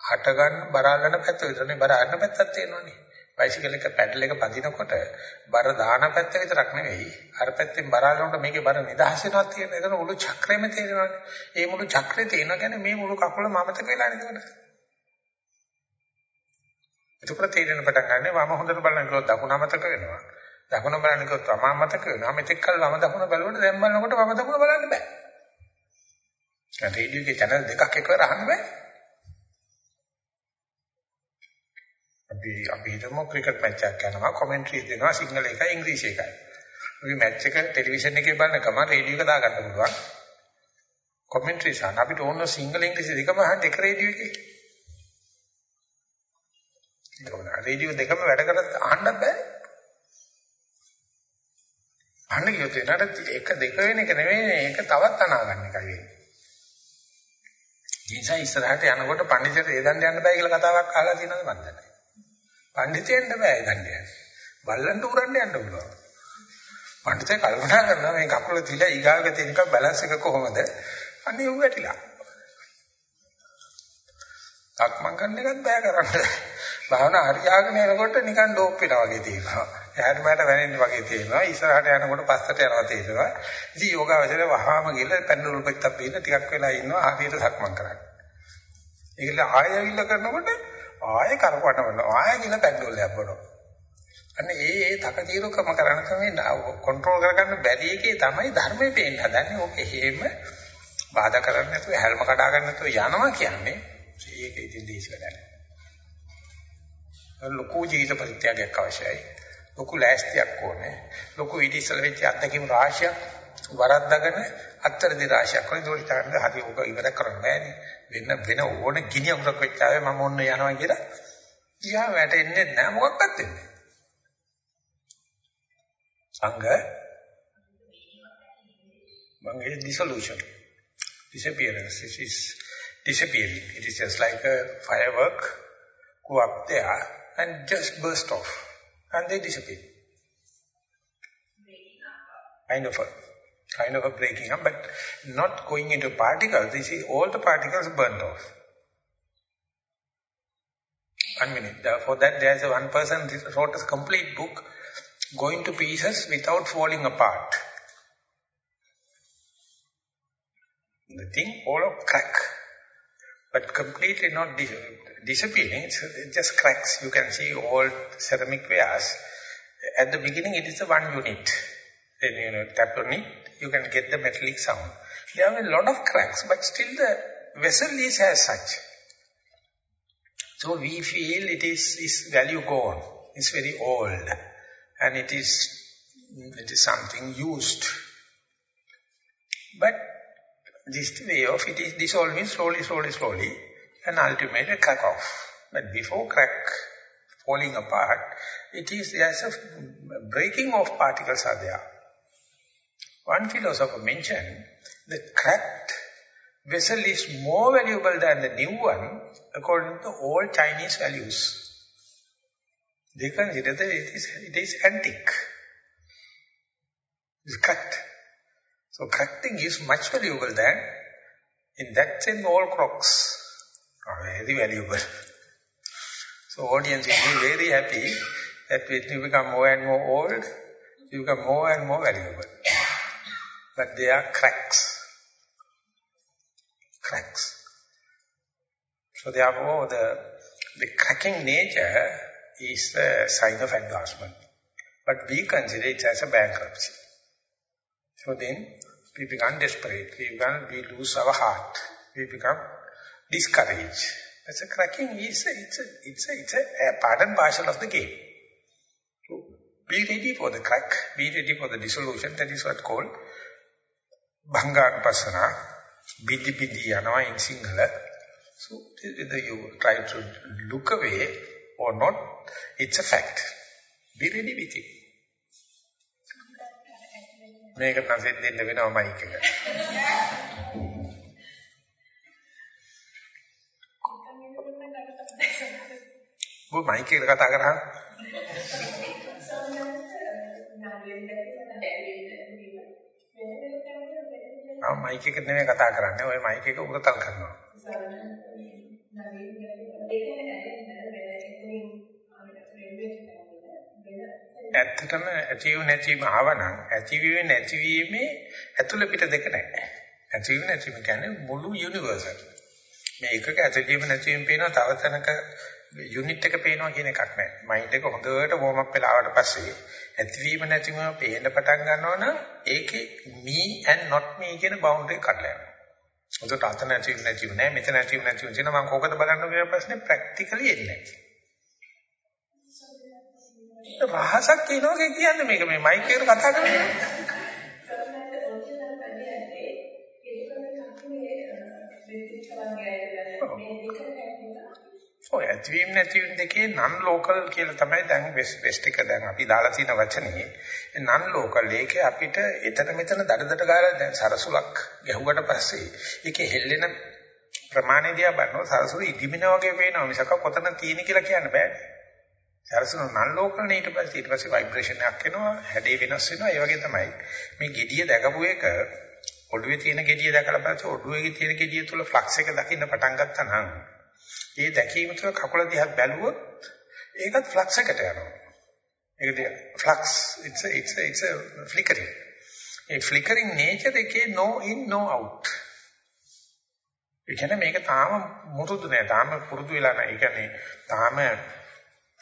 හට ගන්න බර අල්ලන පැත්ත විතරනේ බර අල්ලන පැත්තක් තියෙනවනේ. බයිසිකල් එක පැඩල් එක පදිනකොට බර දාන පැත්ත විතරක් නෙවෙයි අර පැත්තෙන් බර අල්ලනකොට මේකේ බර නිදහස් වෙනවා තියෙන. එතන මුළු චක්‍රෙම තේරෙනවානේ. ඒ මුළු චක්‍රේ තේරෙනවා කියන්නේ මේ මුළු කකුල මමතක වෙලා නේද? එතකොට තේරෙන පටන් ගන්න වම හොඳට බලන කිව්වොත් දකුණ අමතක වෙනවා. දකුණ බලන කිව්වොත් වම අමතක වෙනවා. මෙතෙක් කල් වම දකුණ බලනකොට දැන් බලනකොට වම දකුණ බලන්න බෑ. දැන් රේඩියෝ එකේ channel දෙකක් එකවර අහන්න බෑ. අපි අපි හිතමු ක්‍රිකට් මැච් එකක් යනවා කොමෙන්ටරි දෙනවා සිග්නල් එකයි ඉංග්‍රීසි එකයි. අපි මැච් එක ටෙලිවිෂන් එකේ බලන ගමන් රේඩියෝ එක දාගන්න පුළුවන්. කොමෙන්ටරි සාන අපිට ඕන සිංගල් ඉංග්‍රීසි දෙකම අහන්න එක රේඩියෝ එකේ. රේඩියෝ දෙකම වැඩ කරත් අහන්න බෑ. අහන්න කියොත් එනට එක දෙක වෙන එක නෙවෙයි ඒක තවත් අනාගන්න එකයි වෙන්නේ. නිසා ඉස්සරහට යනකොට පඬිතුට ඒදන්න යන්න බෑ කියලා කතාවක් අහලා තියෙනවද මන්ද නැහැ. පඬිතෙන්ට බෑ ඒදන්න යන්න. බල්ලන්ට උරන්න යන්න පුළුවන්. පඬිතේ කල්පනා කරනවා මේ කකුල තියලා ඊගාවක තියෙනක බැලන්ස් එක කොහොමද? අනේ ඌ වැටිලා. සක්මන් කරන එකත් බෑ කරන්න. භාවනා හරියාගෙන යනකොට නිකන් ඩෝප් වෙනවා වගේ තියෙනවා. එහාට මෙහාට වැනෙන්න වගේ තියෙනවා. ඉස්සරහට යනකොට පස්සට යනවා තියෙනවා. ඉතින් යෝගාවචරය වහාම ගිහලා පැන්ඩල් පෙත්තක් බීලා ටිකක් වෙලා ඉන්නවා හරියට සක්මන් කරන්නේ. ඒකල ආයෙ ඇවිල්ලා කරනකොට ආයෙ කරකවනවා. ආයෙ ගිහලා පැන්ඩල් යප්පනවා. අන්න ඒ ඒ තකතිරුකම කරන තමයි කන්ට්‍රෝල් කරගන්න බැරි එකේ තමයි ධර්මයේ පේන්න හදන්නේ. ඕක හේම බාධා කරන්නේ නැතුව හැල්ම කඩා ගන්න නැතුව යනවා කියන්නේ ඒක ඉතින් දේශ වැඩක්. ලොකු ජීවිත පරිත්‍යාගයක් අවශ්‍යයි. ලොකු ලෑස්තියක් ඕනේ. ලොකු ඊට ඉස්සල වෙච්ච අත්දැකීම් රාශියක් වරද්දාගෙන අත්තරදි රාශියක් වලින් දොරිට ගන්න හරි ඔක ඉවර කරන්න බෑනේ. වෙන වෙන ඕන ගිනි අඟුරක් වෙච්චාවේ මම ඔන්න යනවා කියලා. ඊයා වැටෙන්නේ නැහැ මොකක්වත් වෙන්නේ. සංඝ මගේ dissolution disappearance this is disappearing it is just like a firework go up there and just burst off and they disappear. kind of a kind of a breaking up, but not going into particles. You see, all the particles burned off. One minute. For that, there is a one person wrote a complete book, going to pieces without falling apart. The thing all of crack, but completely not dis disappearing. It's just cracks. You can see all ceramic wares. At the beginning, it is a one unit. Then you know, tap on it, you can get the metallic sound. There are a lot of cracks, but still the vessel is as such. So we feel it is, is value gone. It's very old. And it is, it is something used. But this way of it is dissolving slowly, slowly, slowly. And ultimately crack off. But before crack falling apart, it is as if breaking of particles are there. One philosopher mentioned the cracked vessel is more valuable than the new one according to all Chinese values. They consider that it is, it is antique. It's cracked. So cracked is much valuable than, in that sense, all crocks very valuable. So audience will be very happy that when you become more and more old, you become more and more valuable. But they are cracks. Cracks. So therefore, the, the cracking nature is a sign of advancement. But we consider it as a bankruptcy. So then, we become desperate. We, become, we lose our heart. We become discouraged. That's a cracking is a, it's a, it's a, it's a, a part and parcel of the game. So, be ready for the crack. Be ready for the dissolution. That is what called Bhanganupassana, Bidhi Bidhi Yana in Sinhala. So whether you try to look away or not, it's a fact. Be ready with it. මේකට නම් සෙත් දෙන්න වෙනවා mic එක. <laughs> ඔබ mic එකට කතා කරා? ආ මයික් එකට නෙමෙයි කතා කරන්නේ. ඔය මයික් එක උරතල් කරනවා. ඇත්තටම ඇතිව නැතිව ආවනම් ඇතිවීම නැතිවීමේ ඇතුළ පිට දෙක නැහැ. ඇතිවීම නැතිවීම කියන්නේ මුළු යුනිවර්සල්. මේ එකක ඇතිවීම නැතිවීම පේනවා තව තැනක යුනිට් එක පේනවා කියන එකක් නැහැ. මයින්ඩ් එක හොඳට වෝම් අප් වෙලා ආවට පස්සේ ඇතිවීම නැතිවීම පේන්න පටන් ගන්නවා නම් ඒකේ me and not me කියන බවුන්ඩරි කඩලා යනවා. හොඳට අත නැතිව නැතිව නෑ මෙතන නැතිව නැතිව කියන මම කොහොමද බලන්න කියන ප්‍රශ්නේ ප්‍රැක්ටිකලි එන්නේ නැහැ. රහසක් කියනවා කියන්නේ මේක මේ මයික් එකට කතා කරන්නේ. ඇතිවීම නැතිවීම දෙකේ නන් ලෝකල් කියලා තමයි දැන් වෙස්ට් එක දැන් අපි දාලා තියෙන වචනේ. නන් ලෝකල් ඒකේ අපිට එතන මෙතන දඩදඩ ගාලා දැන් සරසුලක් ගැහුවට පස්සේ ඒකේ හෙල්ලෙන ප්‍රමාණය දිහා බලනවා සරසුල ඉදිමින වගේ පේනවා මිසක කොතන තියෙන කියලා කියන්න බෑ. සරසුල නන් ලෝකල් නේ ඊට පස්සේ ඊට පස්සේ ভাইබ්‍රේෂන් එකක් එනවා හැඩේ වෙනස් වෙනවා ඒ වගේ තමයි. මේ gediya දැකපු එක ඔළුවේ තියෙන gediya දැකලා පස්සේ ඔළුවේ තියෙන gediya තුල ෆ්ලක්ස් එක දකින්න පටන් ගත්තා නම් ඒ දැකීම තුළ කකුල දිහා බැලුවොත් ඒකත් ෆ්ලක්ස් එකට යනවා. ඒක දිහා flux it's a, it's a, it's a flickering. ඒ flickering nature එකේ no in no out. ඒ කියන්නේ මේක තාම මුරුදු නෑ. තාම පුරුදු වෙලා නෑ. ඒ කියන්නේ තාම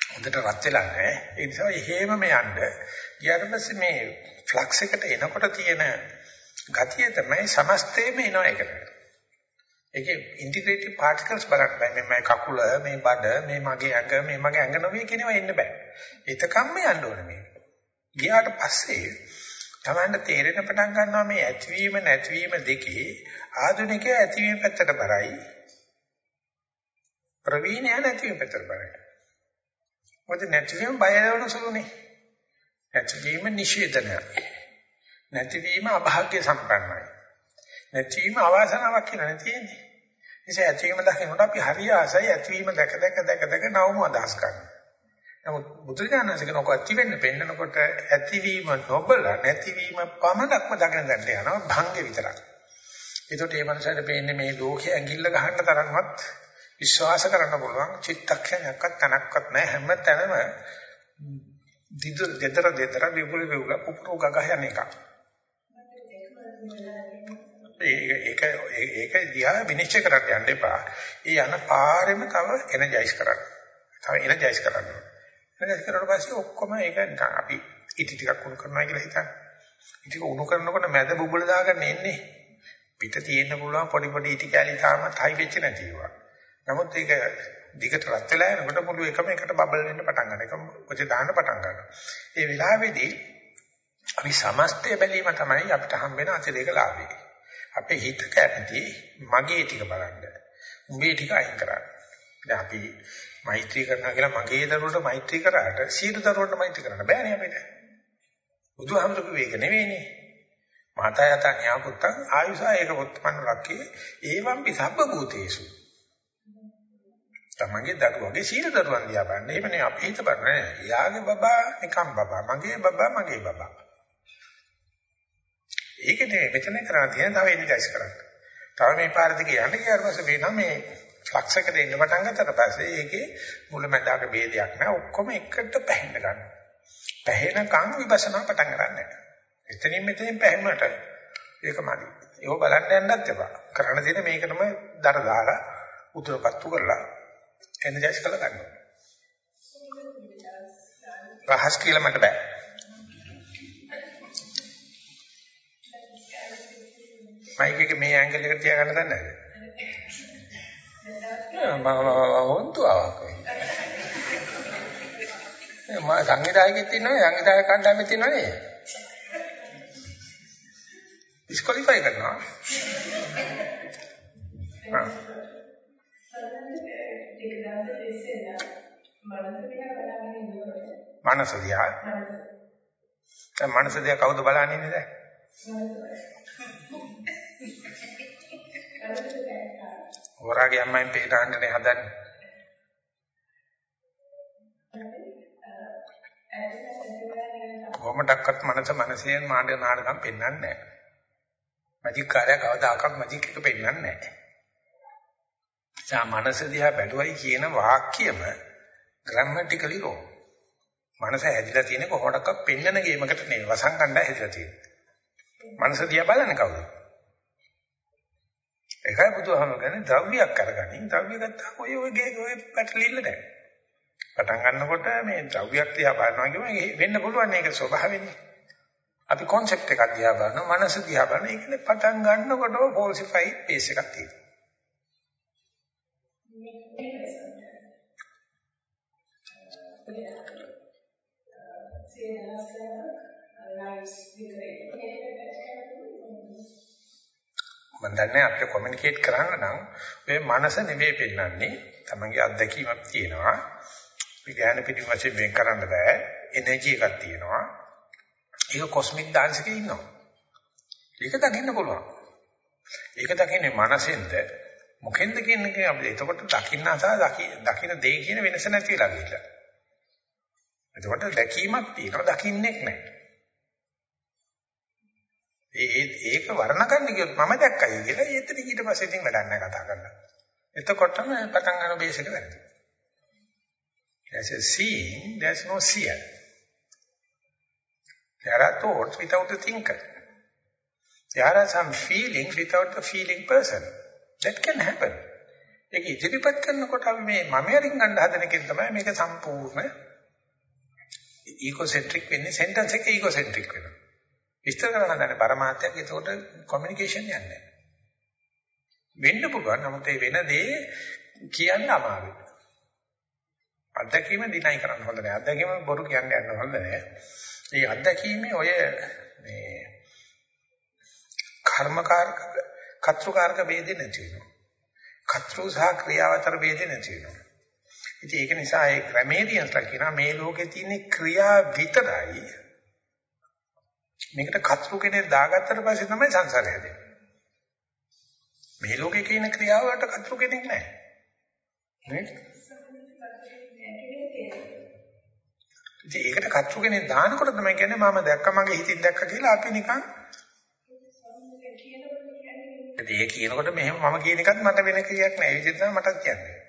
හොඳට රත් වෙලා නෑ. ඒ නිසා එහෙමම යන්න. ඊට පස්සේ මේ ෆ්ලක්ස් එකට එනකොට තියෙන ගතිය තමයි සමස්තේම එනවා ඒකට. ඒකේ ඉන්ටිග්‍රේටඩ් පාටිකල්ස් බලන්න බෑ. මේ මගේ කකුල, මේ බඩ, මේ මගේ ඇඟ, මේ මගේ ඇඟ නොවේ කියනවා එන්න බෑ. ඒතකම්ම යන්න ඕනේ මේ. ගියාට පස්සේ තමන්න තේරෙන පටන් ගන්නවා මේ ඇතිවීම නැතිවීම දෙකේ ආධුනිකයා ඇතිවීම පැත්තට බරයි. ප්‍රවීණයා නැතිවීම පැත්තට බරයි. මොකද නැතිවීම බය වෙන සුළුනේ. නැතිවීම නිෂේධනය. නැතිවීම අභාග්‍ය සම්පන්නයි. නැතිවීම අවාසනාවක් කියලා නේ තියෙන්නේ. නිසා ඇතිවීම දකිනකොට අපි හරි ආසයි ඇතිවීම දැක දැක දැක දැක නවම අදහස් කරනවා. නමුත් බුදුරජාණන්සේ කෙනෙක් ඇති වෙන්න පෙන්නකොට ඇතිවීම නොබල නැතිවීම පමණක්ම දගෙන ගන්න යනවා භංගේ විතරක්. ඒකට මේ මනසට පේන්නේ මේ ලෝකයේ ඇඟිල්ල ගහන්න තරම්වත් විශ්වාස කරන්න පුළුවන් චිත්තක්ෂණයක්වත් තනක්වත් නැහැ හැම තැනම දිද දෙතර දෙතර විපුල විපුල පුපුරු ගගහ යන එකක්. ඒක ඒක දිහා විනිශ්චය කරන්න යන්න එපා. ඒ යන පාරෙම තව එනර්ජයිස් කරන්න. තව එනර්ජයිස් කරන්න. එනර්ජයිස් කරලා පස්සේ ඔක්කොම ඒක නිකන් අපි ඉටි ටිකක් උණු කරනවා කියලා හිතන්න. ඉටි උණු කරනකොට මැද බුබුල දාගන්න එන්නේ. පිට තියෙන්න පුළුවන් පොඩි පොඩි ඉටි කැලි තාමත් හයි වෙච්ච නැති ඒවා. නමුත් ඒක දිගට රත් වෙලා යනකොට මුළු එකම එකට බබල් වෙන්න පටන් ගන්නවා. එකම කොටේ දාන්න පටන් ගන්නවා. ඒ වෙලාවේදී අපි සමස්තය බැලීම තමයි අපිට හම්බෙන අතිරේක ලාභය. අපේ හිත කැමති මගේ ටික බලන්න. උඹේ ටික අයින් කරන්න. දැන් අපි මෛත්‍රී කරනවා කියලා මගේ දරුවන්ට මෛත්‍රී කරාට සියලු දරුවන්ට මෛත්‍රී කරන්න බෑනේ අපිට. බුදුහාමුදුරුවෝ වේක නෙවෙයිනේ. මාතා යත ඥාපුත්තං ආයුසා ඒක පුත්තමන් රක්කේ ඒවම් පිසබ්බ භූතේසු. තමන්ගේ දරුවගේ සීල දරුවන් දිහා බලන්න. එහෙම නේ අපි හිත බලන්නේ. යාගේ බබා නිකම් බබා. මගේ බබා මගේ බබා. ඒක නෙවෙයි මෙතන කරන්න තියෙන තව එනිටයිස් කරන්න. තව මේ පාර දිගේ යන්න ගියාට පස්සේ වෙනවා මේ ෆ්ලක්ස් එක දෙන්න පටන් ගත්තට පස්සේ ඒකේ මුලැමැදාක ભેදයක් නැහැ. ඔක්කොම එකට පැහැෙන්න ගන්න. පැහැෙනකන් විපස්සනා පටන් ගන්න. එතනින් මෙතනින් පැහැෙන්නට ඒක මදි. ඒක බලන්න යන්නත් එපා. කරන්න දෙන මේකටම දර දාලා උතුරපත්තු කරලා එනර්ජයිස් කරලා ගන්න. රහස් කියලා මට බෑ. මයික් එක මේ ඇන්ගල් එකට තියාගන්න දන්නේ නැහැ. මම හොන්තු ආවක්. මම සංගීතයකින් තියෙනවා සංගීතය කණ්ඩායමේ තියෙනවා නේ. ඩිස්කොලිෆයි කරනවා. හා. මනස දිහා. මනස දිහා කවුද බලන්නේ නේද? හොරාගේ අම්මෙන් පිටාන්නනේ හදන්නේ. කොහොමඩක්වත් මනස මනසෙන් මාඩ නාඩගම් පෙන්වන්නේ නැහැ. මැජික් කාර්යය කවදාකවත් මැජික් එක පෙන්වන්නේ නැහැ. සා මනස දිහා බැලුවයි කියන වාක්‍යම ග්‍රැමටිකලි රෝං. මනස හැදිලා තියෙන්නේ කොහොමඩක්වත් පෙන්වන ගේමකට නෙවෙයි වසංගණ්ඩා හැදිලා තියෙන්නේ. මනස දිහා බලන්නේ කවුද? ඒකයි බුදුහාම කියන්නේ ද්‍රව්‍යයක් අරගනින් ද්‍රව්‍ය ගත්තාම ඔය ඔය ගේ ඔය පැටලිල්ල දැන්. පටන් ගන්නකොට මේ ද්‍රව්‍යයක් දිහා බලනවා කියම වෙන්න පුළුවන් මේක ස්වභාවයෙන්නේ. අපි concept එකක් දිහා බලනවා මනස දිහා බලන ඒකනේ පටන් ගන්නකොටම falsified base එකක් තියෙනවා. මම දන්නේ අපිට කොමියුනිකේට් කරන්න නම් ඔය මනස නෙවෙයි පෙන්වන්නේ තමන්ගේ අත්දැකීමක් තියෙනවා. විඥාන පිටින් වශයෙන් වෙන් කරන්න බෑ. එනර්ජි එකක් තියෙනවා. ඒක කොස්මික් ඩාන්ස් එකේ ඉන්නවා. ඒක දකින්න පුළුවන්. ඒක දකින්නේ මනසෙන්ද? මොකෙන්ද කියන්නේ අපි එතකොට දකින්න සහ දකින්න දෙය කියන වෙනස නැති වෙලා ගිහිල්ලා. එතකොට දැකීමක් තියෙනවා. දකින්නෙක් නැහැ. ඒ ඒක වර්ණකන්න කියොත් මම දැක්කයි කියලා ඒතන ඊට පස්සේ ඉතින් වැඩක් නැහැ කතා කරලා. එතකොටම පටන් ගන්න බේස් එක වැරදි. There's a seeing, there's no seer. There are thoughts without a thinker. There are some feelings without a feeling person. That can happen. ඒක ඉදිරිපත් කරනකොට අපි මේ මම අරින් ගන්න හදන එකෙන් තමයි මේක සම්පූර්ණ ඊගොසෙන්ට්‍රික් වෙන්නේ සෙන්ටෙන්ස් එක ඊගොසෙන්ට්‍රික් වෙනවා. විස්තර කරන්න දැන પરමාර්ථයක් ඒකට කොමියුනිකේෂන් යන්නේ වෙන්න පුළුවන්. නමුත් ඒ වෙන දේ කියන්න අමාරුයි. අත්දැකීම ඩිනයි කරන්න හොඳ නෑ අත්දැකීම බොරු කියන්න යන්න හොඳ නෑ මේ අත්දැකීමේ ඔය මේ කර්මකාරක කත්‍රුකාරක ભેදේ නැති වෙනවා. කත්‍රු සහ ක්‍රියාවතර ભેදේ නැති වෙනවා. ඉතින් ඒක නිසා ඒ ක්‍රමේදීන්ට කියනවා මේ ලෝකේ තියෙන ක්‍රියා විතරයි මේකට කතරු කෙනෙක් දාගත්තට පස්සේ තමයි සංසාරය හැදෙන්නේ. මේ ලෝකේ කියන ක්‍රියාවලට කතරු කෙනෙක් නැහැ. නේද? ඉතින් ඒකට කච්චු කෙනෙක් දානකොට තමයි කියන්නේ මම දැක්ක මගේ හිතින් දැක්ක කියලා අපි නිකන් ඒ කියනකොට මෙහෙම මම කියන එකත් මට වෙන ක්‍රියාවක් නෑ. ඒ විදිහට තමයි මටත් කියන්නේ.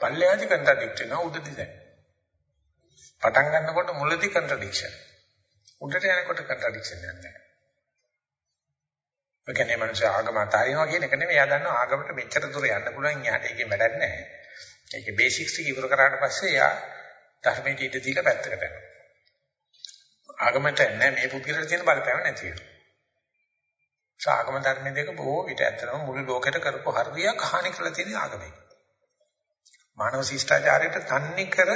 පල්ලෙහාදි කන්ට්‍රඩික්ට් වෙනවා උඩදී දැන්. පටන් ගන්නකොට මුලදී කන්ට්‍රඩික්ෂන්. උඩට යනකොට කන්ට්‍රඩික්ෂන් නැහැ. ඒ කියන්නේ මනුෂ්‍ය ආගම අතාරිනවා කියන එක නෙමෙයි. එයා දන්නවා ආගමට මෙච්චර දුර යන්න පුළුවන් යාට ඒකේ වැඩක් නැහැ. ඒකේ බේසික්ස් ටික ඉවර කරාට පස්සේ එයා ධර්මයට ඉඳ දීලා පැත්තකට යනවා. ආගමට නැහැ මේ පුදුලට තියෙන බලපෑම නැති වෙනවා. සාගම ධර්ම දෙක බොහෝ විට ඇත්තටම මුළු ලෝකෙට කරපු හරියක් හානි කරලා තියෙන ආගමයි. මානව ශිෂ්ටාචාරයට තන්නේ කර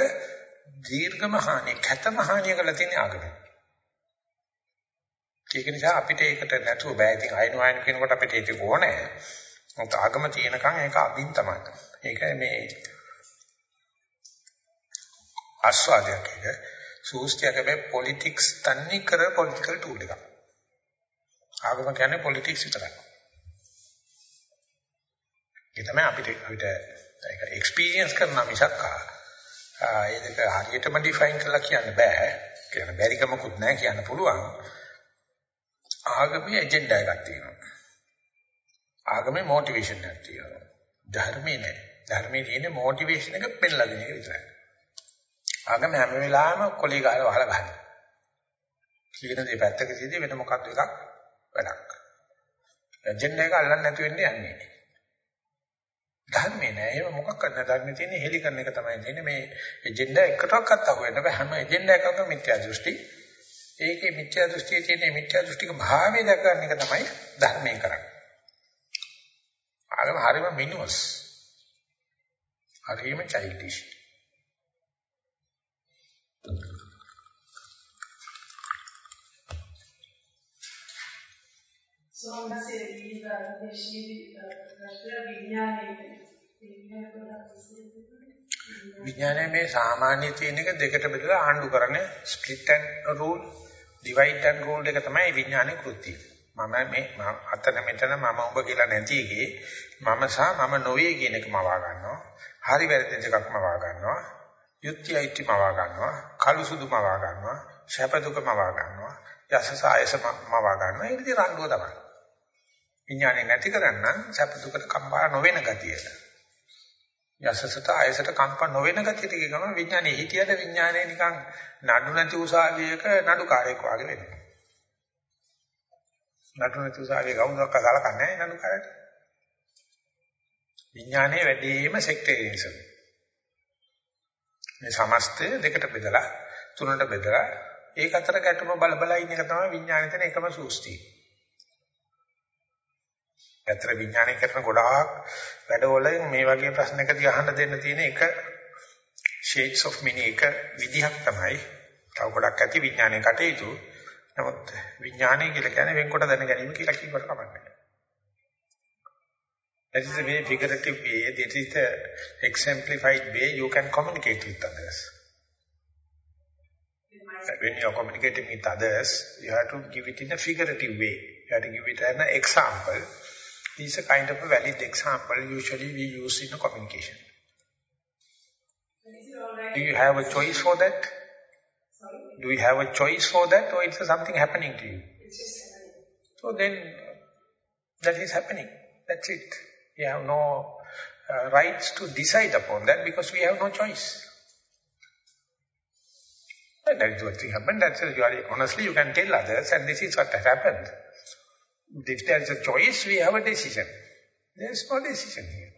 දීර්ඝම හානිය, කැතම හානිය කරලා තියෙන ආගමයි. ඒක නිසා අපිට ඒකට නැතුව බෑ. ඉතින් අයින් වයින් කියනකොට අපිට ඒක ඕනේ. මොකද ආගම තියෙනකන් ඒක අදින් තමයි. ඒක මේ ආස්වාදයක් එක සූස්තියක මේ පොලිටික්ස් තන්නේ කර පොලිටිකල් ටූල් එකක්. ආගම කියන්නේ පොලිටික්ස් විතරයි. ඒ තමයි අපිට අපිට ඒක එක්ස්පීරියන්ස් කරන මිසක් ඒ දෙක හරියටම ඩිෆයින් කරලා කියන්න බෑ. කියන්න බැරි කමකුත් නැහැ කියන්න පුළුවන්. ආගමේ එජෙන්ඩා එකක් තියෙනවා. ආගමේ මොටිවේෂන් එකක් තියෙනවා. ධර්මේ නෑ. ධර්මේ තියෙන මොටිවේෂන් එක පෙන්ලා දෙන එක විතරයි. ආගම හැම වෙලාවෙම කොලේ ගහලා වහලා ගන්නවා. කියන දේ පැත්තක තියදී වෙන මොකක්ද එකක් වැඩක්. එජෙන්ඩා එක අල්ලන්න නැතු වෙන්නේ යන්නේ. ධර්මේ නෑ. ඒක මොකක් කරන්න ධර්මේ තියෙන්නේ හෙලි කරන එක තමයි තියෙන්නේ. මේ එජෙන්ඩා එකටවත් අහුවෙන්න බෑ. හැම එජෙන්ඩා එකකම මිත්‍යා දෘෂ්ටි. ඒකේ මිත්‍යා දෘෂ්ටියේ තියෙන මිත්‍යා දෘෂ්ටික භාවය දක්වන එක තමයි ධර්මයෙන් කරන්නේ. ආගම හරිම මිනිවස්. හරිම චයිල්ඩිෂ්. සෝමසේ විද්‍යාවේදී ප්‍රශ්න විඥානයේ විඥානයේ මේ සාමාන්‍ය තියෙන එක දෙකට බෙදලා ආණ්ඩු කරන split and rule divide and rule එක තමයි විඥානයේ කෘත්‍යය. මම මේ අතන මෙතන මම ඔබ කියලා නැති එකේ මම සහ මම නොවේ කියන එක මවා ගන්නවා. හරි වැරදි දෙකක් මවා ගන්නවා. යුක්ති අයිති මවා ගන්නවා. කළු සුදු මවා ගන්නවා. ශප දුක මවා ගන්නවා. යසස ආයස මවා ගන්නවා. ඒ විදිහට රණ්ඩුව තමයි. විඥානේ නැති කරන්න ශප දුකට කම්පා නොවන ගතියට. යසසට ආයසට කම්පා නොවන ගතියට කියනවා විඥානේ හිතියද විඥානේ නිකන් නඩු නැති උසාවියක නඩුකාරයෙක් වගේ වෙනවා. නඩු නැති උසාවියේ කවුදක් කලකන්නේ නැහැ නඩුකාරයට. විඥානේ වැඩිම සෙක්ටේරියනිසම්. මේ සමස්තය දෙකට බෙදලා තුනට බෙදලා ඒක අතර ගැටුම බල බල ඉන්න එක තමයි විඥානේ තියෙන එකම සූස්තිය. ඇත්තට විඥානය කරන ගොඩාක් වැඩවල මේ වගේ ප්‍රශ්නකදී අහන්න දෙන්න තියෙන එක shades of many එක විදිහක් තමයි. තව ගොඩක් ඇති විඥානයේ කටයුතු. නමුත් විඥානය කියලා කියන්නේ වෙන්කොට දැන ගැනීම කියලා කිව්වට කමක් That is a very figurative way, that is the exemplified way you can communicate with others. When you are communicating with others, you have to give it in a figurative way. You have to give it an example. This is a kind of a valid example usually we use in a communication. Do you have a choice for that? Sorry? Do you have a choice for that or it's something happening to you? It's just happening. So then that is happening. That's it. We have no uh, rights to decide upon that because we have no choice. And that is what happened. That's you are, honestly you can tell others and this is what has happened. If there is a choice, we have a decision. There is no decision here.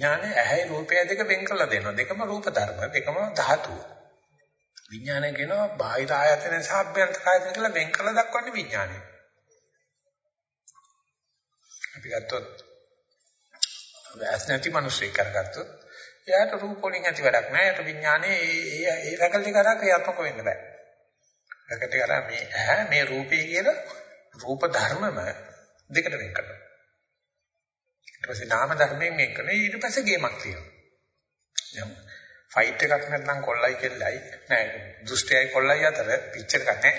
විඥානේ ඇහැයි රූපය දෙක වෙන් කරලා දෙනවා. දෙකම රූප ධර්ම, දෙකම ධාතු. විඥානය කියනවා බාහිර ආයතන සහ අභ්‍යන්තර ආයතන කියලා වෙන් කරලා දක්වන්නේ විඥානය. අපි ගත්තොත් වැස් නැති මිනිස්සෙක් කරගත්තොත් එයාට රූප වලින් ඇති වැඩක් නෑ. එයාට විඥානේ ඒ ඒ ඒ රැකල්ටි කරා ක්‍රියාත්මක වෙන්න බෑ. ඒකට අර මේ ඇහැ මේ රූපේ කියන රූප ධර්මම දෙකට වෙන් කරනවා. ඊට පස්සේ නාම ධර්මයෙන් වෙන් කරනවා. ඊට පස්සේ ගේමක් තියෙනවා. දැන් ෆයිට් එකක් නැත්නම් කොල්ලයි කෙල්ලයි නෑ දුෂ්ටයයි කොල්ලයි අතර පිච්චර් එකක් නෑ.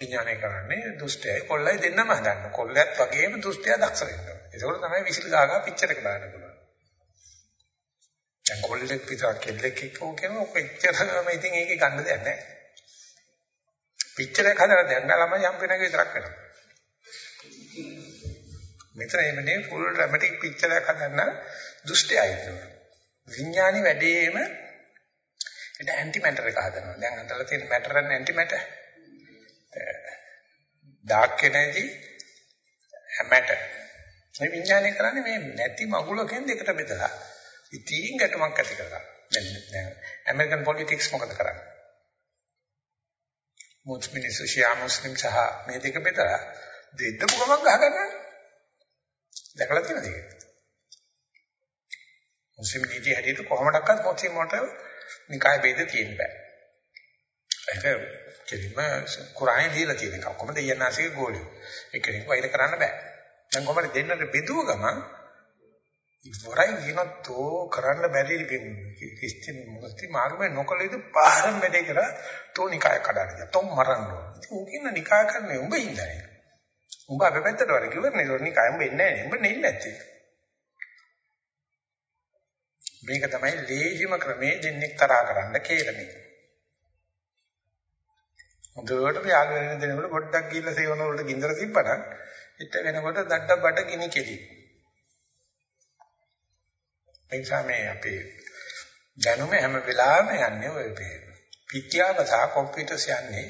විඥානය කරන්නේ දුෂ්ටයයි කොල්ලයි දෙන්නම හදන්න. කොල්ලයත් වගේම දුෂ්ටයා දක්ෂ වෙන්න ඕනේ. ඒක තමයි විසිල් ගාගා පිච්චර් එක දාන්න පුළුවන්. දැන් කොල්ලෙක් විතර කෙල්ලෙක් එක්ක ඕකේම ඔක එච්චරම ඉතින් ඒකේ ගන්න දෙයක් නැහැ. පිච්චර එක හදලා දැන් ළමයි යම් වෙනක විතරක් වෙනවා. මෙතන එන්නේ ෆුල් ඩ්‍රැමැටික් පික්චර් එකක් හදන්න දුෂ්ටයයි කියනවා. විඥානි වැඩේම ඒක ඇන්ටි මැටර් එක හදනවා. දැන් හදලා තියෙන matter and anti matter. Dark energy matter. මේ විඥානය කරන්නේ මේ නැති මගුලකින් දෙකට බෙදලා ඉතින් ගැටමක් ඇති කරගන්න. දැන් ඇමරිකන් පොලිටික්ස් මොකද කරන්නේ? මුස්ලිම් ශියා මුස්ලිම් සහ මේ දෙක බෙදලා දෙද්දපු ගමන් ගහගන්නවා. දැකලා තියෙනද ඒක? මුස්ලිම් නීති හැටියට කොහොමඩක්වත් මුස්ලිම් වලට නිකාය ભેද තියෙන්න බෑ. ඒක කෙලින්ම කුරානේ දීලා තියෙන එක. කොහොමද යන්නාසික ගෝලිය. ඒක කෙනෙක් වෛර කරන්න බෑ. දැන් කොහමද දෙන්නට බෙදුව ගමන් ඉවරයි විනෝතෝ කරන්න බැරි කිස්තින් මුස්ති මාර්ගමේ නොකලෙද පාරම් වැඩේ කරා තෝ නිකාය කඩන්න. තෝ මරන්න ඕන. උකින්න නිකාය කරන්නේ උඹ ඉඳලා. උඹ අපේ පැත්තට වර කිව්වනේ ඒක නිකාය උඹ එන්නේ නැහැ. උඹ නෙන්නේ නැත්තේ. මේක තමයි ලේසිම ක්‍රමේ දෙන්නෙක් තරහා කරන්න කේරමේ. හොඳට යාළු වෙන දෙනකොට පොඩ්ඩක් ගිහිල්ලා සේවන වලට ගින්දර තිබ්බනම් හිට වෙනකොට දඩ බඩ ගිනි කෙලි. එනිසා මේ අපේ දැනුම හැම වෙලාවෙම යන්නේ ඔය පිටියාව සහ කම්පියුටර්ස් යන්නේ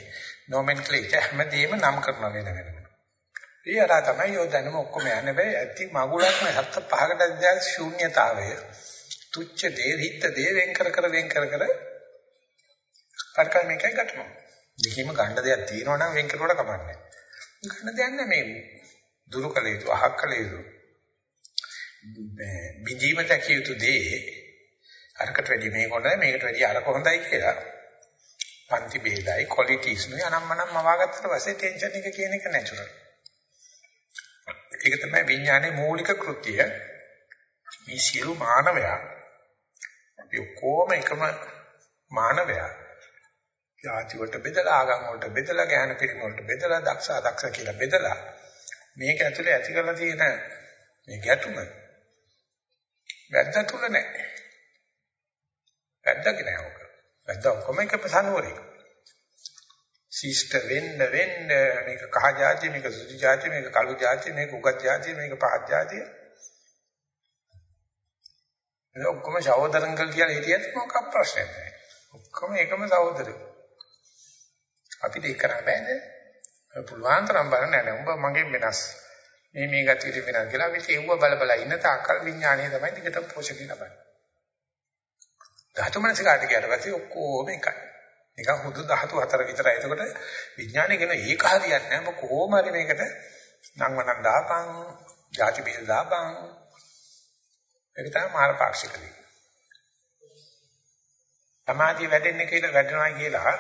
නොමෙන්ක්ලේචර් හැමදේම නම් කරන වෙන වෙනම. ඒ අර තමයි යෝ දැනුම ඔක්කොම යන්නේ. බෑ ඇති මගුලක්ම හත්ත පහකට දැල් ශූන්‍යතාවය. තුච්ච දේ හිත දේ වෙන් කර කර වෙන් කර කර පරිකල්ම එකයි ගැටෙනවා. දෙකීම ගන්න දෙයක් තියෙනවා නම් වෙන් කරුවට කමන්නේ. ගන්න දෙයක් නෑ මේ දුරු කළ යුතු අහක් කළ යුතු. බිඳීම දැකිය යුතු දේ අරකට වැඩි මේක හොඳයි මේකට වැඩි අරක හොඳයි කියලා. පන්ති ભેදයි ක්වොලිටිස් නේ අනම්මනම් මවාගත්තට පස්සේ ටෙන්ෂන් එක කියන එක නැචරල් ඒක තමයි විඥානයේ මූලික කෘත්‍යය මේ සියලු මානවයා අපි ඔක්කොම එකම මානවයා ජාති වලට බෙදලා ආගම් වලට බෙදලා ඥාන පිරිම වලට බෙදලා දක්ෂ අදක්ෂ කියලා බෙදලා මේක ඇතුලේ ඇති කරලා තියෙන මේ ගැටුම වැද්ද තුල නැහැ. වැද්දක නෑ ඔක. වැද්ද ඔක්කොම එක ශීෂ්ඨ වෙන්න වෙන්න මේක කහ જાතිය මේක සුදු જાතිය මේක කළු જાතිය මේක උගත් જાතිය මේක පහත් જાතිය. ඒ ඔක්කොම සහෝදරංගල් කියලා හිටියත් මොකක් ප්‍රශ්නයක් නැහැ. ඔක්කොම එකම සහෝදරයෝ. අපිට ඒක කරන්න බෑනේ පුළුවන් තරම් බලන්න. නෑ උඹ මගෙන් වෙනස්. මේ මේ ගැතියට වෙනස් කියලා අපි ඒව බල බල ඉන්න තාකල් විඥානය තමයි දිගටම පෝෂණය කරන්නේ. ධාතු මනසිකාට කියartifactId ඔක්කොම එකයි. නිකන් හුදු ධාතු හතර විතරයි. එතකොට විඥානය කියන ඒක හරියන්නේ නැහැ. මොක කොහොම හරි මේකට නම් වනම් දාපන්, ಜಾති බේද දාපන්. ඒක තමයි මාර පාක්ෂිකදී. සමාධිය වැඩෙන්නේ කියලා වැඩනවා කියලා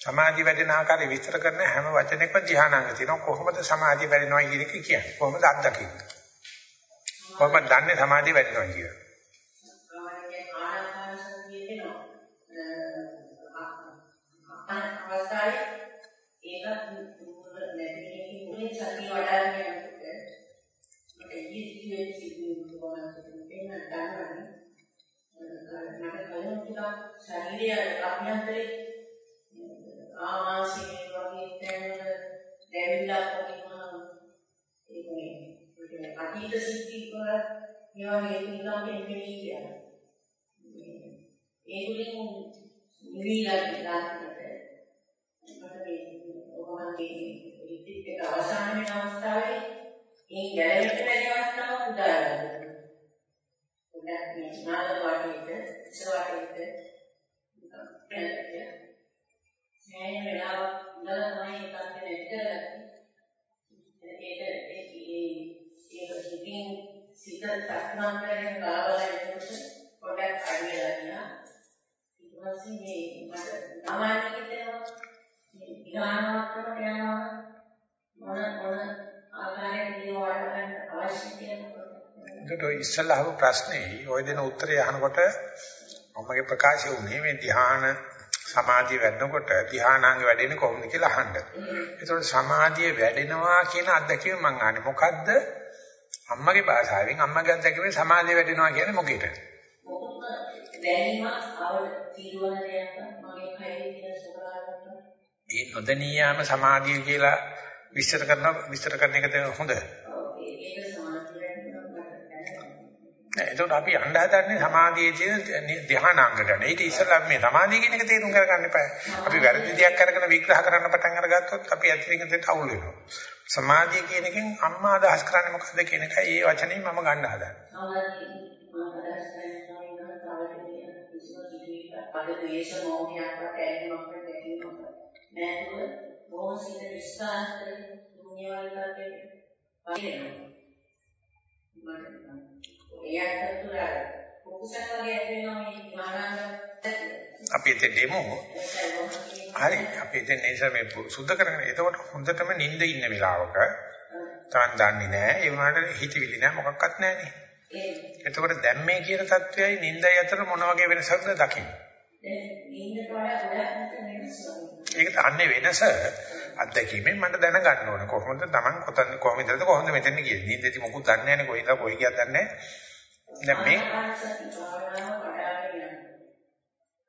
සමාධිය වැඩෙන ආකාරය විස්තර කරන හැම වචනයකම ධ්‍යානාංග තියෙනවා කොහොමද සමාධිය වැඩෙනවා කියන එක කියන්නේ කොහොමද අත්දකින්නේ කොහොමද දන්නේ සමාධිය වැඩෙනවා කියලා ශරීරය අභ්‍යන්තරේ ආමාශයේ වගේ තැන්වල දැවිලා වගේම ඒක අතීත සිද්ධි වල මේවා හේතුණාම එන්නේ කියලා. ඒගොල්ලෝ නිවිලා දාන්නට මට මේ ඔබවන්ගේ ඉතිත් එක අවසාන වෙන අවස්ථාවේ ඒ ගැලවෙන්න බැරි අවස්ථාවක් උදාහරණයක්. උදා මේ නාද වාටේට ඉස්සර වාටේට නිකන් සෑහෙන වෙලාවක් ඉඳලා තමයි ඒකත් නැති කරගත්තේ. ඒක ඒක ඒක සිතින් සිත තක්මාන් කරගෙන බලබල ඉන්නකොට පොඩක් අඩු වෙලා ගියා. ඊට ඊපස්සේ මේ මට සාමාන්‍ය හිතෙනවා මේ විඥානාත්මක යනවා මොන මොන ආකාරයෙන් දේවල් ගන්න අවශ්‍ය කියලා ඒකට ඔය ඉස්සල්ලා අහපු ප්‍රශ්නේ ඔය දෙන උත්තරය අහනකොට මමගේ ප්‍රකාශය උනේ මේ ධ්‍යාන සමාධිය වැඩනකොට ධ්‍යානාංග වැඩෙන්නේ කොහොමද කියලා අහන්න. ඒතකොට සමාධිය වැඩෙනවා කියන අත්දැකීම මම අහන්නේ මොකද්ද? අම්මගේ භාෂාවෙන් අම්මගේ අත්දැකීමෙන් සමාධිය වැඩෙනවා කියන්නේ මොකේද? දැනීමක් අවල තීරවන දෙයක් මගේ කයේ තියෙන සුඛාරකට ඒ නොදැනියාම සමාධිය කියලා විස්තර කරන විස්තර කරන එකද හොඳ? නෑ එතකොට අපි අඬ හදන්නේ සමාධියේ තියෙන ධ්‍යානාංග ගැන. ඊට ඉස්සෙල්ලා මේ සමාධිය කියන එක තේරුම් කරගන්න එපා. අපි වැරදි දෙයක් අරගෙන විග්‍රහ කරන්න පටන් අරගත්තොත් අපි ඇත්තටම දෙයට අවුල් වෙනවා. සමාධිය කියන එකෙන් අම්මා අදහස් කරන්නේ මොකද්ද කියන එකයි ඒ වචනේ මම ගන්න හදන්නේ. සමාධිය මම අදහස් කරන්නේ ස්වාමීන් වහන්සේ කිසිම කිසිවක් පද ද්වේෂ මොහයක්වත් ඇලීමක් නැතිවම නෑතුව බොහොම සිත විශ්වාස කරගෙන දුන්‍යවලට පරිණාමය එයාට තුර කුකුසක් වගේ ඇති වෙනවා මේ මානංග අපි එතෙන් දෙමු. හරි. අපි එතෙන් නිසා මේ සුද්ධ කරගෙන එතකොට හොඳටම නිින්ද ඉන්න වෙලාවක තාන් දන්නේ නැහැ. ඒ වුණාට හිතවිලි නැහැ මොකක්වත් නැහැ ඒ එතකොට දැන් මේ කියන தත්වයයි නිින්දයි අතර මොන වගේ වෙනසක්ද දකින්න. නින්දට වඩා ගොඩක් නැත වෙනස් ඒක තන්නේ වෙනස අත්දැකීමෙන් මට දැනගන්න ඕන. කොහොමද Taman කොතන කොහොමදද කොහොමද මෙතන ගියේ නිින්දේදී මොකුත් දන්නේ නැහැ නේ. කොයිද කොයි කියද දන්නේ නැහැ. දැන් මේ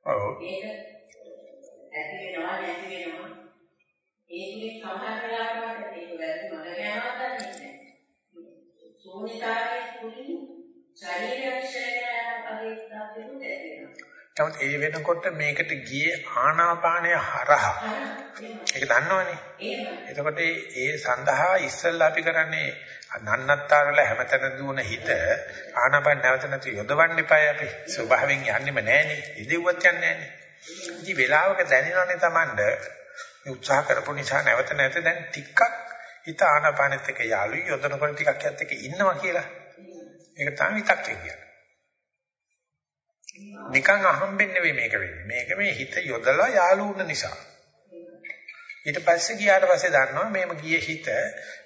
ඔව්. ඒක ඇති වෙනවා නැති වෙනවා ඒකේ සමහර වෙලාවට ඒක වැරදි මම යනවා දන්නේ ශූන්‍යතාවයේ කුලින් ශරීර විශ්ලේෂණය අපේ තාපෙත් ඇති වෙනවා නමුත් ඒ වෙනකොට මේකට ගියේ ආනාපානය හරහා. ඒක දන්නවනේ. එතකොට ඒ සඳහා ඉස්සෙල්ලා අපි කරන්නේ නන්නත්තර වල හැමතැන දුවන හිත ආනාපාන නැවත නැති යොදවන්න එපායි අපි. ස්වභාවයෙන් යන්නෙම නැහනේ ඉදෙව්වත් යන්නේ නැහනේ ඉතින් වෙලාවක දැනෙනවනේ Tamand මේ උත්සාහ කරපු නිසා නැවත නැවත දැන් ටිකක් හිත ආනාපානෙත් එක්ක යාළුයි යොදනකොට ටිකක් යත් එක්ක ඉන්නවා කියලා. ඒක තමයි විතක්කේ කියන්නේ නිකන් අහම්බෙන් නෙවෙයි මේක වෙන්නේ. මේක මේ හිත යොදලා යාළු වුණ නිසා. ඊට පස්සේ ගියාට පස්සේ දන්නවා මේම ගියේ හිත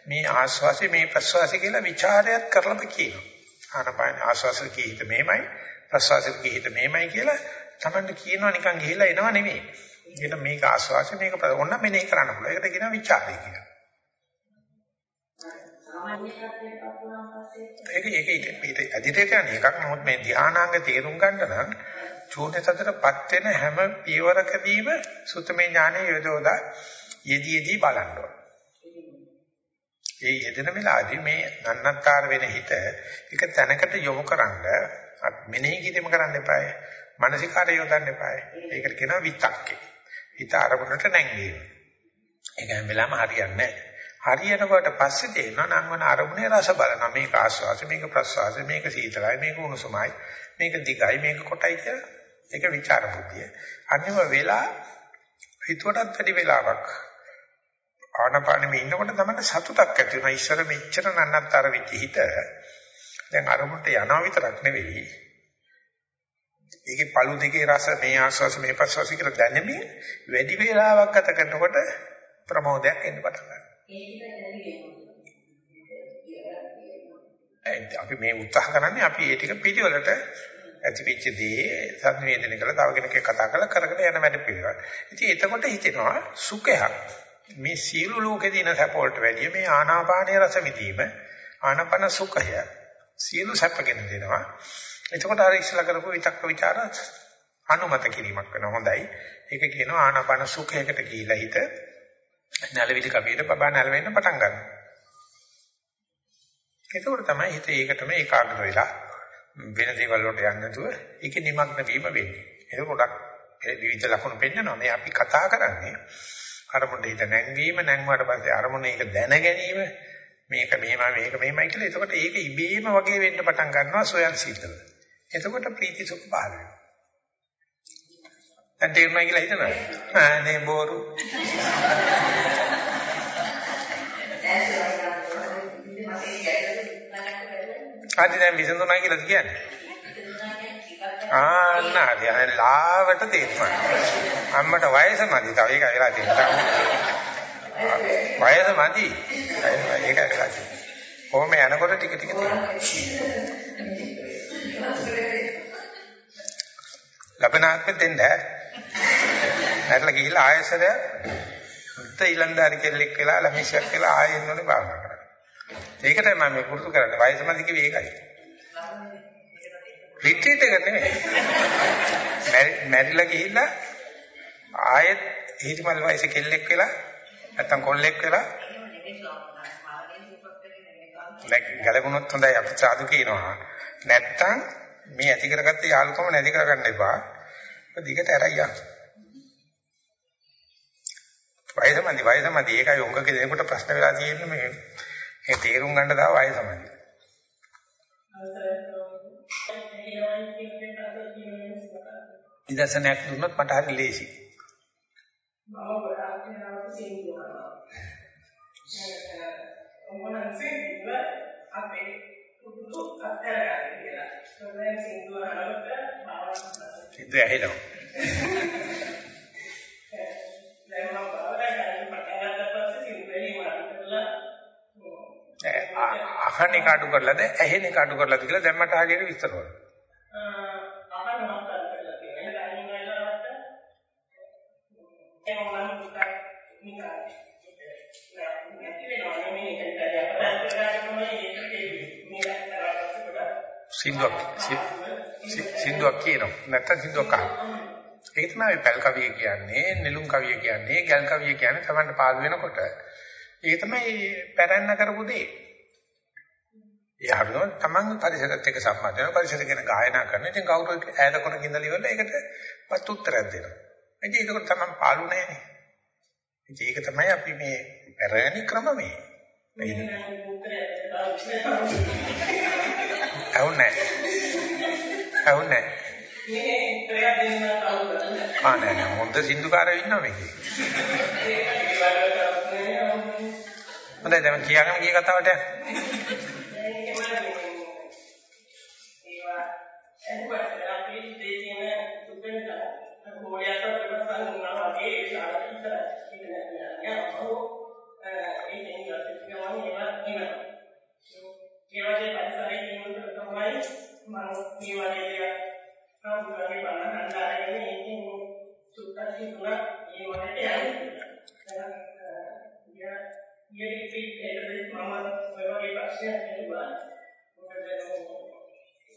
මේ ආස්වාසේ මේ ප්‍රස්වාසේ කියලා ਵਿਚාරයක් කරලා කියනවා. ආනපාන ආස්වාසේ කී හිත මෙහෙමයි ප්‍රස්වාසේ කී හිත මෙහෙමයි කියලා තමන්න කියනවා නිකන් ගිහිලා එනවා නෙවෙයි. ඒකට මේක ආස්වාසේ මේක ඔන්න මෙනේ කරන්න පුළුවන්. ඒකට කියනවා ਵਿਚාරය කියලා. සාමාන්‍ය කප්පේ පපුවාන් පස්සේ ඒක ඒක ඊට ඇදිටේට යන එකක් නමුත් මේ ධානාංග තේරුම් ගන්න නම් චූර්ණ සතරපත් වෙන හැම පියවරකදීම සුතමේ ඥානය යොදවලා යෙදී යෙදී බලන්න ඕන. ඒ යෙදෙන වෙලාවේදී මේ නන්නත්තර වෙන හිත එක තැනකට යොමු කරන්න මෙනෙහි කිරීම කරන්න එපායි. මානසිකාරය යොදන්න එපායි. ඒකට කියනවා විතක්කේ. හිත අරමුණට නැංවීම. ඒක හැම වෙලාවෙම හරියන්නේ නැහැ. හරියනකොට පස්සේ තේරෙනවා නම් වන අරමුණේ රස බලනවා. මේක ආස්වාස මේක ප්‍රස්වාස මේක සීතලයි මේක උණුසුමයි මේක දිගයි මේක කොටයි කියලා ඒක විචාර බුද්ධිය අනිව වෙලා හිතුවටත් වැඩි වෙලාවක් ආනපානෙම ඉන්නකොට තමයි සතුටක් ඇති වෙනවා. ඉස්සර මෙච්චර නන්නත්තර වෙච්ච හිත දැන් අරමුණට යනවා විතරක් නෙවෙයි. ඒකේ පළු දෙකේ රස මේ ආස්වාස මේ ප්‍රස්වාස කියලා දැනෙමින් වැඩි වේලාවක් ගත කරනකොට ප්‍රමෝදයක් එන්න පටන් ගන්නවා. අපි මේ උත්සාහ කරන්නේ අපි ඒ ටික පිළිවෙලට ඇතිවෙච්ච දේ සංවේදනය කරලා තව කෙනෙක් කතා කරලා කරගෙන යන වැඩ පිළිවෙල. ඉතින් එතකොට හිතෙනවා සුඛයක්. මේ සියලු ලෝකේ දින සැපවලට වැඩිය මේ ආනාපානයේ රස විඳීම ආනාපාන සුඛය සියලු සැපගෙන දෙනවා. එතකොට අර ඉස්සලා කරපු විතක්ක ਵਿਚාර අනුමත කිරීමක් වෙනවා. හොඳයි. ඒක කියනවා ආනාපාන සුඛයකට ගිහිලා හිත නැලවිලි කපියට බබා නැලවෙන්න පටන් ගන්නවා. ඒකෝර තමයි හිත ඒකටම ඒකාග්‍ර වෙලා වෙන දේවල් වලට යන්නේ නැතුව ඒකේ නිමග්න වීම වෙන්නේ. ඒක පොඩක් විවිධ ලක්ෂණ පෙන්නනවා. මේ අපි කතා කරන්නේ අරමුණ හිත නැංවීම නැංවට පස්සේ අරමුණ ඒක දැන ගැනීම මේක මෙහෙමයි මේක මෙහෙමයි කියලා. එතකොට ඒක ඉබේම වගේ වෙන්න පටන් ගන්නවා සොයන් සිද්ධව. එතකොට ප්‍රීති සුඛ පහළ වෙනවා. දැන් තේරුණා කියලා හිතනවා. නේ බෝරු. හරි දැන් විසඳුණා කියලාද කියන්නේ? ආන්න හරි. අනේ ලාවට තේරුණා. අම්මට වයස මදි. තව ඒක වෙලා තියෙනවා. වයස මදි. ඒක වෙලා තියෙනවා. කොහොම යනකොට ටික ටික තියෙනවා. ලබනාත්මෙ දෙන්න. නැట్లా ගිහිල්ලා ආයෙසර උත්ත ඊලන්දාරි කෙල්ලෙක් වෙලා ළමිෂයක් වෙලා ආයෙ එන්නෝනේ භාවනා කරන්න. ඒක තමයි මම මේ පුරුදු කරන්නේ. වයස මදි කිව්වේ ඒකයි. රිට්‍රීට් එක නෙමෙයි. මැරිලා ගිහිල්ලා ආයෙත් හිටිමල් වයසේ කෙල්ලෙක් වෙලා නැත්තම් කොල්ලෙක් වෙලා ගැලගුණොත් හොඳයි අපි සාදු කියනවා. නැත්තම් මේ ඇති කරගත්ත යාළුකම නැති කරගන්න එපා. දිගට ඇරයි යන්න. වයසමදි වයසමදි ඒකයි උංගක දෙනකොට ප්‍රශ්න වෙලා තියෙන්නේ මේ ඒ තේරුම් ගන්න දාව වයසමදි. නිදර්ශනයක් දුන්නොත් මට හරි ලේසි. මම ගොඩාක් වෙනවට සින්දුවනවා. මොනවාසේ ඉව අපේ පුදු අත්හැරගන්න කියලා. ඒ සින්දුවනකොට භාවනා සින්දු ඇහෙනවා. එක අඩු කරලාද ඇහෙන එක අඩු කරලාද කියලා දැන් මට හරියට විස්තර කරන්න. සින්දුවක් සින්දුවක් කියනවා නැත්නම් සින්දුවක් අහනවා. ඒක තමයි පැල් කවිය කියන්නේ, නෙළුම් කවිය කියන්නේ, ගැල් කවිය කියන්නේ තමන්ට පාල් වෙනකොට. ඒක තමයි පැරැන්න කරපු දේ. ඒ හරිනම තමන් පරිසරත් එක්ක සම්බන්ධ වෙනවා පරිසරය ගැන ගායනා කරනවා. ඉතින් කවුරු ඈත කොන කිඳලා ඉවරලා ඒකට වත් උත්තරයක් දෙනවා. ඉතින් ඒකට තමන් පාළු නැහැනේ. ඉතින් ඒක තමයි අපි මේ පැරණි ක්‍රම මේ. ඇහුන්නේ ඇහුන්නේ ආ නෑ නෑ හොඳ සින්දුකාරයෝ ඉන්නවා මේකේ. හොඳයි දැන් කියාගෙන ගිය කතාවට එහුවට අපි දෙතියන දුකෙන් ගෝලියට ප්‍රවසන් වුණා වගේ ඒ ශාරීරික ඉතල ඉන්නේ නෝ ඒ කියන්නේ ගමන් ඒවා නෙවෙයි ඒ වගේ පරිසරයේ ඉන්නකොට තමයි මම මේ වගේ දේවල් සාමුද්‍රගේ බණ හන්දාගෙන ඒකෙන් සුත්තක් හිතුණා ඒ වගේ යන්නේ ඊයේ ඉතින් මම ඔය වගේ ප්‍රශ්නයක් ඇහුවා මොකද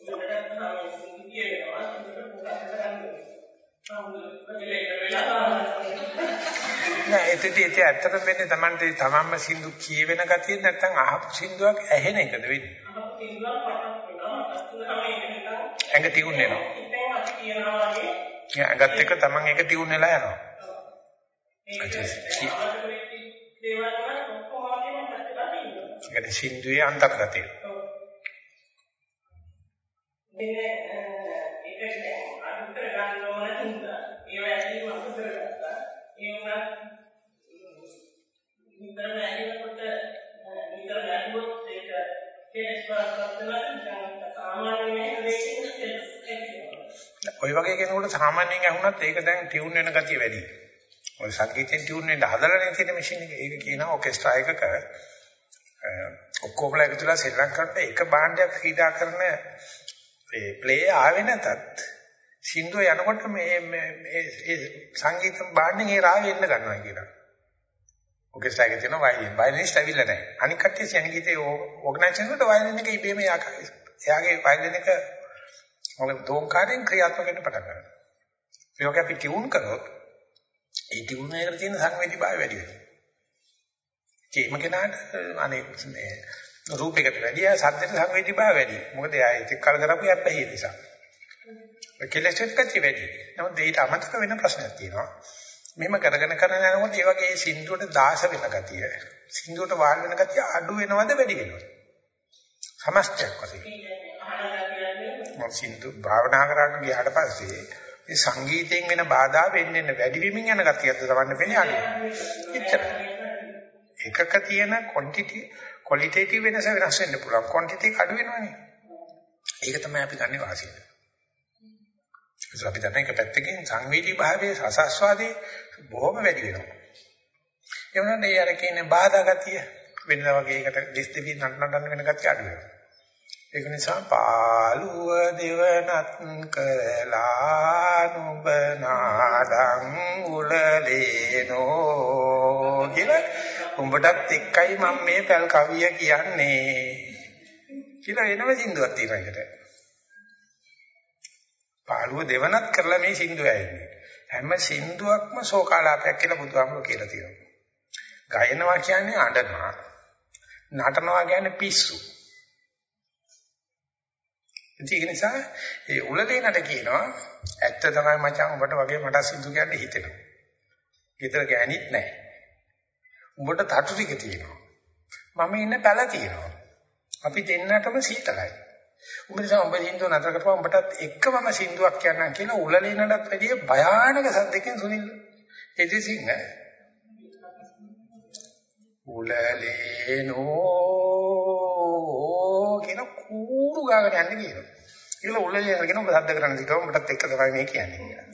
<laughs> නෑ එතෙදි එතේ ඇත්තටම වෙන්නේ Tamante තමන්ම සින්දු කියවෙන ගතිය නැත්නම් අහපු සින්දුවක් ඇහෙන එකද වෙන්නේ? ඇඟ තියුන් වෙනවා. ඇඟත් එක්ක තමන් එක තියුන් වෙලා යනවා. ඒකට සින්දුවේ අන්තර්ගතය. මේ ඒක දැන් අනුතර ගන්න ඕන හින්දා ඒව ඇදීම අනුතර ගත්තා ඒ වුණත් විතර ඇදීමකට විතර ගැටුවොත් ඒක කෙලස් වාස්තවන සාමාන්‍ය මේකකින් ඔය වගේ කෙනෙකුට සාමාන්‍යයෙන් ඇහුණත් ඒක දැන් ටියුන් වෙන ගතිය වැඩි. ඔය සංගීතයෙන් ටියුන් වෙන්න හදලා නේ තියෙන මැෂින් එක. ඒක කියනවා ඔකෙස්ට්‍රා එකක ඔක්කොමලා එකතුලා ශ්‍රී ලංකාවට එක භාණ්ඩයක් ක්‍රීඩා කරන ඒ ප්ලේ ආවේ නැතත් සින්දුව යනකොට මේ මේ ඒ සංගීත භාණ්ඩෙන් ඒ රාගය එන්න ගන්නවා කියලා. ඔකෙස්ට්‍රා එකේ තියෙන වයලින් වයලිනිස්ට් ඇවිල්ලා නැහැ. අනික කට්ටිය සංගීතයේ ඕගනයිසේෂන් වලට වයලින් එක ඉබේම එයාගේ වයලින් එක මොකද දෝංකාරයෙන් ක්‍රියාත්මක වෙන්න පටන් ගන්නවා. ඒක අපි ටියුන් කරොත් ඒ ටියුන් එකකට තියෙන සංවේදීභාවය වැඩි වෙනවා. ඒකම කෙනාට අනේ මේ රූපයකට වැඩිය සද්දට සංවේදීභාවය වැඩි. මොකද එයා ඒක කල කරපු යැප්පැහි නිසා. කෙලෙසෙත් කච්චි වැඩි. නමුත් ඒකට අමතක වෙන ප්‍රශ්නයක් තියෙනවා. මෙහෙම කරගෙන කරගෙන යනකොට ඒ වගේ සින්දුවට දාස වෙන ගතිය, සින්දුවට වාල් වෙන ගතිය අඩු වෙනවද වැඩි වෙනවද? සමස්තයක් වශයෙන්. මම සින්දු භාවනා කරන්න ගියාට පස්සේ මේ සංගීතයෙන් වෙන බාධා වෙන්නේ වැඩි වෙමින් යන ගතියක්ද තවන්න වෙන්නේ අඩු. එච්චරයි. එකක තියෙන quantity qualitative වෙනස වෙනස් වෙන්න පුළුවන්. quantity අඩු වෙනවනේ. ඒක තමයි අපි ගන්න වාසිය. ඒක අපි දන්න එක පැත්තකින් සංවේදී භාවයේ රසස්වාදී බොහොම වැඩි වෙනවා. ඒ වුණාට ඒ අර කියන්නේ බාධා ගතිය වෙනදා වගේ එකට දිස් දෙවි නටනටන වෙන ගතිය අඩු වෙනවා. ඒක නිසා පාළුව දෙවනත් කළා නුඹ නාදං උලලේනෝ කියලා උඹටත් එක්කයි මම මේ පැල් කවිය කියන්නේ කියලා වෙනම සින්දුවක් තියෙනවා ඒකට. පාළුව දෙවනත් කරලා මේ සින්දුව ඇන්නේ. හැම සින්දුවක්ම ශෝකාලාපයක් කියලා බුදුහාමුදුරුවෝ කියලා තියෙනවා. ගයනවා කියන්නේ අඬනවා. නටනවා කියන්නේ පිස්සු. ඒක නිසා ඒ උලදේනට කියනවා ඇත්ත තමයි මචං ඔබට වගේ මට සින්දු කියන්න හිතෙනවා. ඊතර ගෑනිත් නැහැ. උඹට තටු ටික තියෙනවා. මම ඉන්න පැල තියෙනවා. අපි දෙන්නටම සීතලයි. උඹ නිසා උඹ සින්දු නතර කරපුවා උඹටත් එක්කමම සින්දුවක් කියන්නම් කියලා උලලේනටත් වැඩිය භයානක සද්දකින් සුනිල් එදිසිංහ උලලේනෝ කියන කූරු ගාගෙන යන්න කියනවා. ඒකල උලලේ අරගෙන ඔබ සද්ද කරන්න දිටව උඹටත් එක්ක තමයි මේ කියන්නේ කියලා.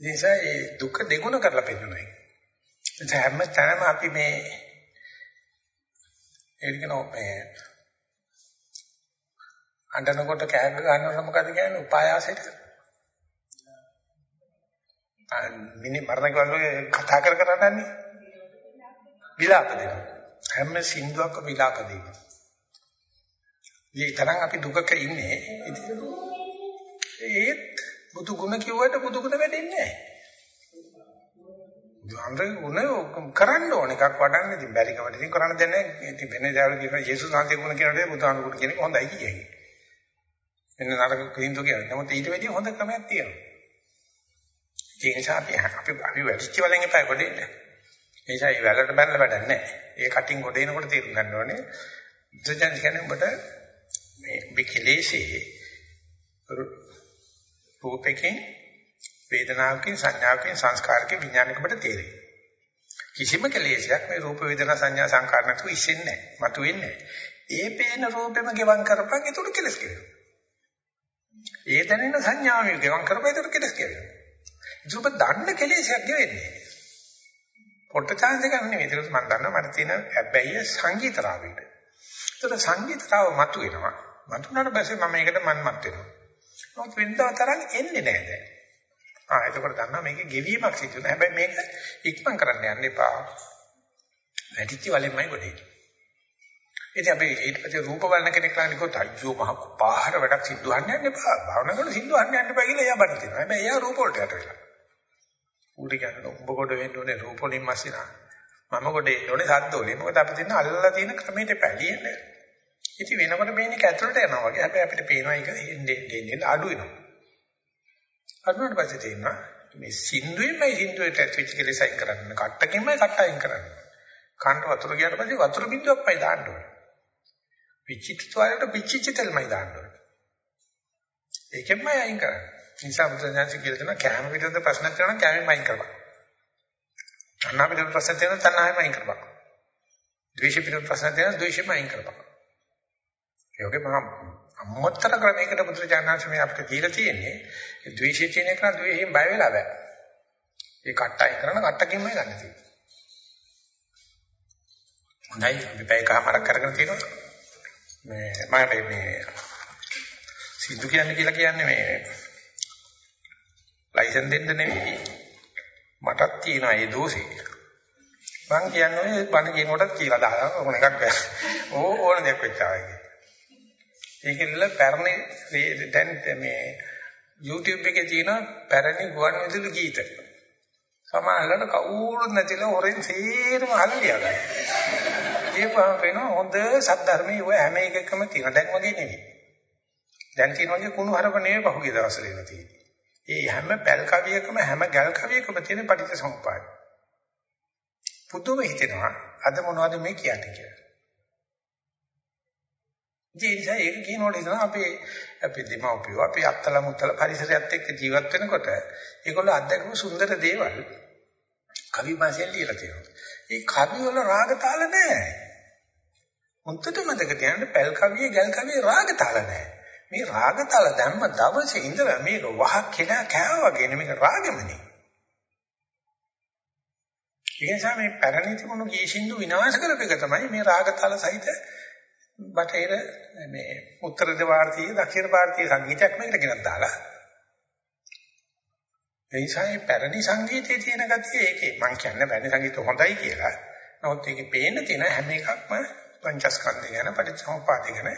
නිසා ඒ දුක දෙගුණ කරලා පෙන්නනවා. හැම තැනම අපි මේ ඒකනෝ මේ අඬනකොට කෑග ගන්නකොට මොකද කියන්නේ? උපායාසයට? මිනි මරණ වගේ කතා කර කර නන්නේ විලාප දෙනවා. හැම සින්දුවක්ම විලාප දෙනවා. මේ තරම් අපි දුකක ඉන්නේ. ඒත් බුදු ගුණ කිව්වට බුදු ගුණ වෙන්නේ නැහැ බුදුහාමරේ කරන්න ඕන එකක් වඩන්න ඉතින් බැරි කමට ඉතින් කරන්න දෙන්නේ නැහැ. ඉතින් වෙන දේවල් කියන යේසුස් වහන්සේ ගුණ කියනකොට බුදුහාමරේ ගුණ කියන එක හොඳයි කියන්නේ. එන්න නරක කින්දු කියන්නේ. නමුත් ඊට වැඩිය හොඳ ක්‍රමයක් තියෙනවා. ඒ නිසා අපි අපි අපි වැඩිච්ච වලින් එපා කොටෙන්න. ඒ නිසා මේ වැලට බැලලා වැඩක් නැහැ. ඒ කටින් කොට එනකොට තේරුම් ගන්න ඕනේ. බුදුජානක කියන්නේ ඔබට මේ විකලේශේ රූපකේ වේදනාවකින් සංඥාවකින් සංස්කාරකින් විඥානයකට තේරෙයි. කිසිම කෙලෙසයක් මේ රූප වේදනා සංඥා සංකාර නැතුව ඉස්සෙන්නේ නැහැ. මතුවෙන්නේ නැහැ. ඒ පේන රූපෙම ගෙවම් කරපන් ඒකට කෙලස් කෙරෙනවා. ඒ දැනෙන සංඥාව ගෙවම් කරපන් ඒකට කෙලස් කෙරෙනවා. ඒක දන්න කෙලෙසයක් නෙවෙන්නේ. පොට්ට chance එකක් නෙවෙයි. ඒක මම දන්නවා මට තියෙන හැබැයි සංගීතරාවේට. ඒතර සංගීතරාව මතුවෙනවා. මතුනට පස්සේ මම ඒකට මන්මත් වෙනවා. නමුත් වෙනදා තරම් එන්නේ නැහැ දැන්. ආ එතකොට දන්නවා මේකේ ගෙවීමක් සිදු වෙනවා. හැබැයි මේක ඉක්මන් කරන්න යන්න එපා. වැඩිච්ච වලෙන්මයි ගොඩේ. ඉතින් අපි ඊට පස්සේ රූප බලන කෙනෙක් ළඟ නිකෝ තජ්ජෝ මහ පාහර වැඩක් සිද්ධවන්න යන්න එපා. භාවනා කරන සිද්ධවන්න යන්න එපා කියලා එයා බණ කියනවා. හැබැයි එයා රූප වලට යට වෙලා. ඌට කියන්නේ ඔබ කොට වෙන්න ඕනේ රූප වලින් මැසිනා. මම කොට එන්න ඕනේ සද්ද වලින්. මොකද අපි දෙන්න අල්ලලා තියෙන ක්‍රමයට පැලියෙන්නේ. ඉතින් වෙනකොට මේනික ඇතුළට යනවා වගේ. හැබැයි අපිට පේනවා ඒක එන්නේ එන්නේ අඩු වෙනවා. අඩුවට පස්සේ තේරෙනවා මේ සින්දුවෙමයි සින්දුවට ඇතුල්ච කෙලෙස අයින් කරන්න. කට්ටකින්මයි කට්ට අයින් කරන්න. කන්ට වතුර ගියාට පස්සේ වතුර බින්දුවක්මයි දාන්න ඕනේ. පිච්චිච්ච තුවාලයට පිච්චිච්ච තෙල්මයි දාන්න ඕනේ. ඒකෙන්මයි අයින් කරන්නේ. නිසා බුදුසසුන කියලා දෙනවා කැම පිටද ප්‍රශ්න කරනවා කැමෙන් අයින් කරපන්. තණ්හා පිටද ප්‍රශ්න තියෙනවා තණ්හාවෙන් අයින් කරපන්. ද්වේෂ පිටද ප්‍රශ්න තියෙනවා ද්වේෂෙන් අයින් කරපන්. ඒ වගේ මහා අමතර ක්‍රමයකට බුදුරජාණන් මේ අපිට දීලා තියෙන්නේ ද්වේෂය කියන එක නම් ද්වේෂයෙන් බය වෙලා බෑ. ඒ කට්ටයි කරන කට්ටකින්මයි ගන්න තියෙන්නේ. හොඳයි අපි පැය කමාරක් කරගෙන තියෙනවා. මේ මම මේ සිද්ධු කියන්නේ කියලා කියන්නේ මේ ලයිසන් දෙන්න නෙවෙයි. මටත් තියෙනවා ඒ දෝෂේ. මං කියන්නේ බණ කියනකොටත් කියලා දාලා ඕන එකක් බෑ. ඕ ඕන දෙයක් වෙච්චා වගේ. ඒකෙල්ල පැරණි දැන් මේ YouTube එකේ තියෙන පැරණි ගුවන් විදුලි ගීත. සමහරවිට කවුරුත් නැතිලා හොරෙන් සේරම අල්ලියා ගන්න. ඒකම වෙන හොඳ සද්ධර්මයේ ඔය හැම එකකම තියෙන දැන් වගේ නෙවෙයි. දැන් තියෙන වගේ කුණු හරප නෙවෙයි පහුගිය දවස්වල එන තියෙන්නේ. ඒ හැම පැල් කවියකම හැම ගල් කවියකම තියෙන පටිච්චසමුප්පාද. පුදුම හිතෙනවා අද මොනවද මේ කියන්නේ කියලා. ජීවිතය ඒක කියනකොට ඉතන අපේ අපේ දෙමව්පියෝ අපේ අත්තල මුත්තල පරිසරයත් එක්ක ජීවත් වෙනකොට ඒගොල්ලෝ අත්දැකපු සුන්දර දේවල් කවි භාෂෙන් ලියලා තියෙනවා. ඒ කවි වල රාග තාල නැහැ. මුත්තට මතක තියන්න පැල් කවියේ ගල් කවියේ රාග තාල නැහැ. මේ රාගතල ධම්ම දවසේ ඉඳලා මේක වහ කෙනා කෑවා වගේ නෙමෙයි මේක රාගෙමනේ. ඒ නිසා මේ පැරණි තිබුණු ගීසින්දු විනාශ කරපේක තමයි මේ රාගතල සහිත බටහිර මේ උත්තර ಭಾರತೀය දක්ෂිණ ಭಾರತೀය සංගීතයක් මේකට ගෙනත් දාලා එයිසයි පැරණි සංගීතයේ තියෙන ගතිය ඒකේ මම කියන්නේ පැරණි සංගීත හොඳයි කියලා. නමුත් ඒකේ පේන්න තියෙන හැම එකක්ම පංචස්කන්ධය ගැන පටිච්චසමුප්පාදය ගැන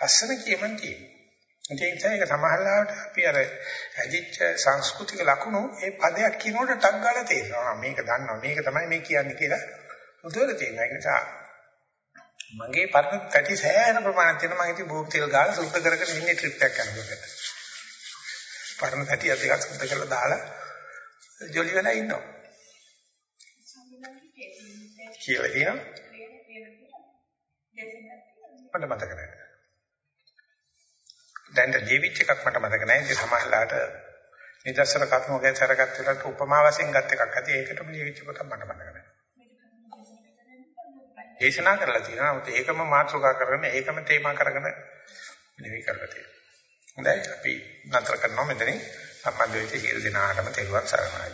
අස්සන කියමන් තියෙනවා. ඒ නිසා ඒක සමහරවිට අපි අර ඇදිච්ච සංස්කෘතික ලකුණු ඒ පදයක් කියනකොට ටක් ගාලා තේරෙනවා. මේක දන්නවා මේක තමයි මේ කියන්නේ කියලා මුදවල තියෙනවා. ඒ නිසා මගේ පරණ පැටි සෑහෙන ප්‍රමාණයක් තියෙනවා. මම ඉතින් බෝක් තෙල් ගාලා සුද්ධ කරගෙන ඉන්නේ ට්‍රිප් එකක් යනකොට. පරණ පැටි අධිකත් සුද්ධ කරලා දාලා ජොලි වෙලා ඉන්නවා. කියලා කියනවා. මට මතක නැහැ. දැන් ජීවිත එකක් මට මතක නැහැ. ඒ සමහරලාට නිදර්ශන කර්ම වගේ සරගත් වෙලට උපමා වශයෙන් ගත් එකක් ඇති. ඒකටම ජීවිත පොත මට මතක නැහැ. දේශනා කරලා තියෙනවා. නමුත් ඒකම මාතෘකා කරගෙන ඒකම තේමා කරගෙන නෙවෙයි කරලා තියෙන්නේ. හොඳයි අපි නතර කරනවා මෙතනින් සම්බන්ධ වෙච්ච සියලු දෙනාටම තෙරුවන් සරණයි.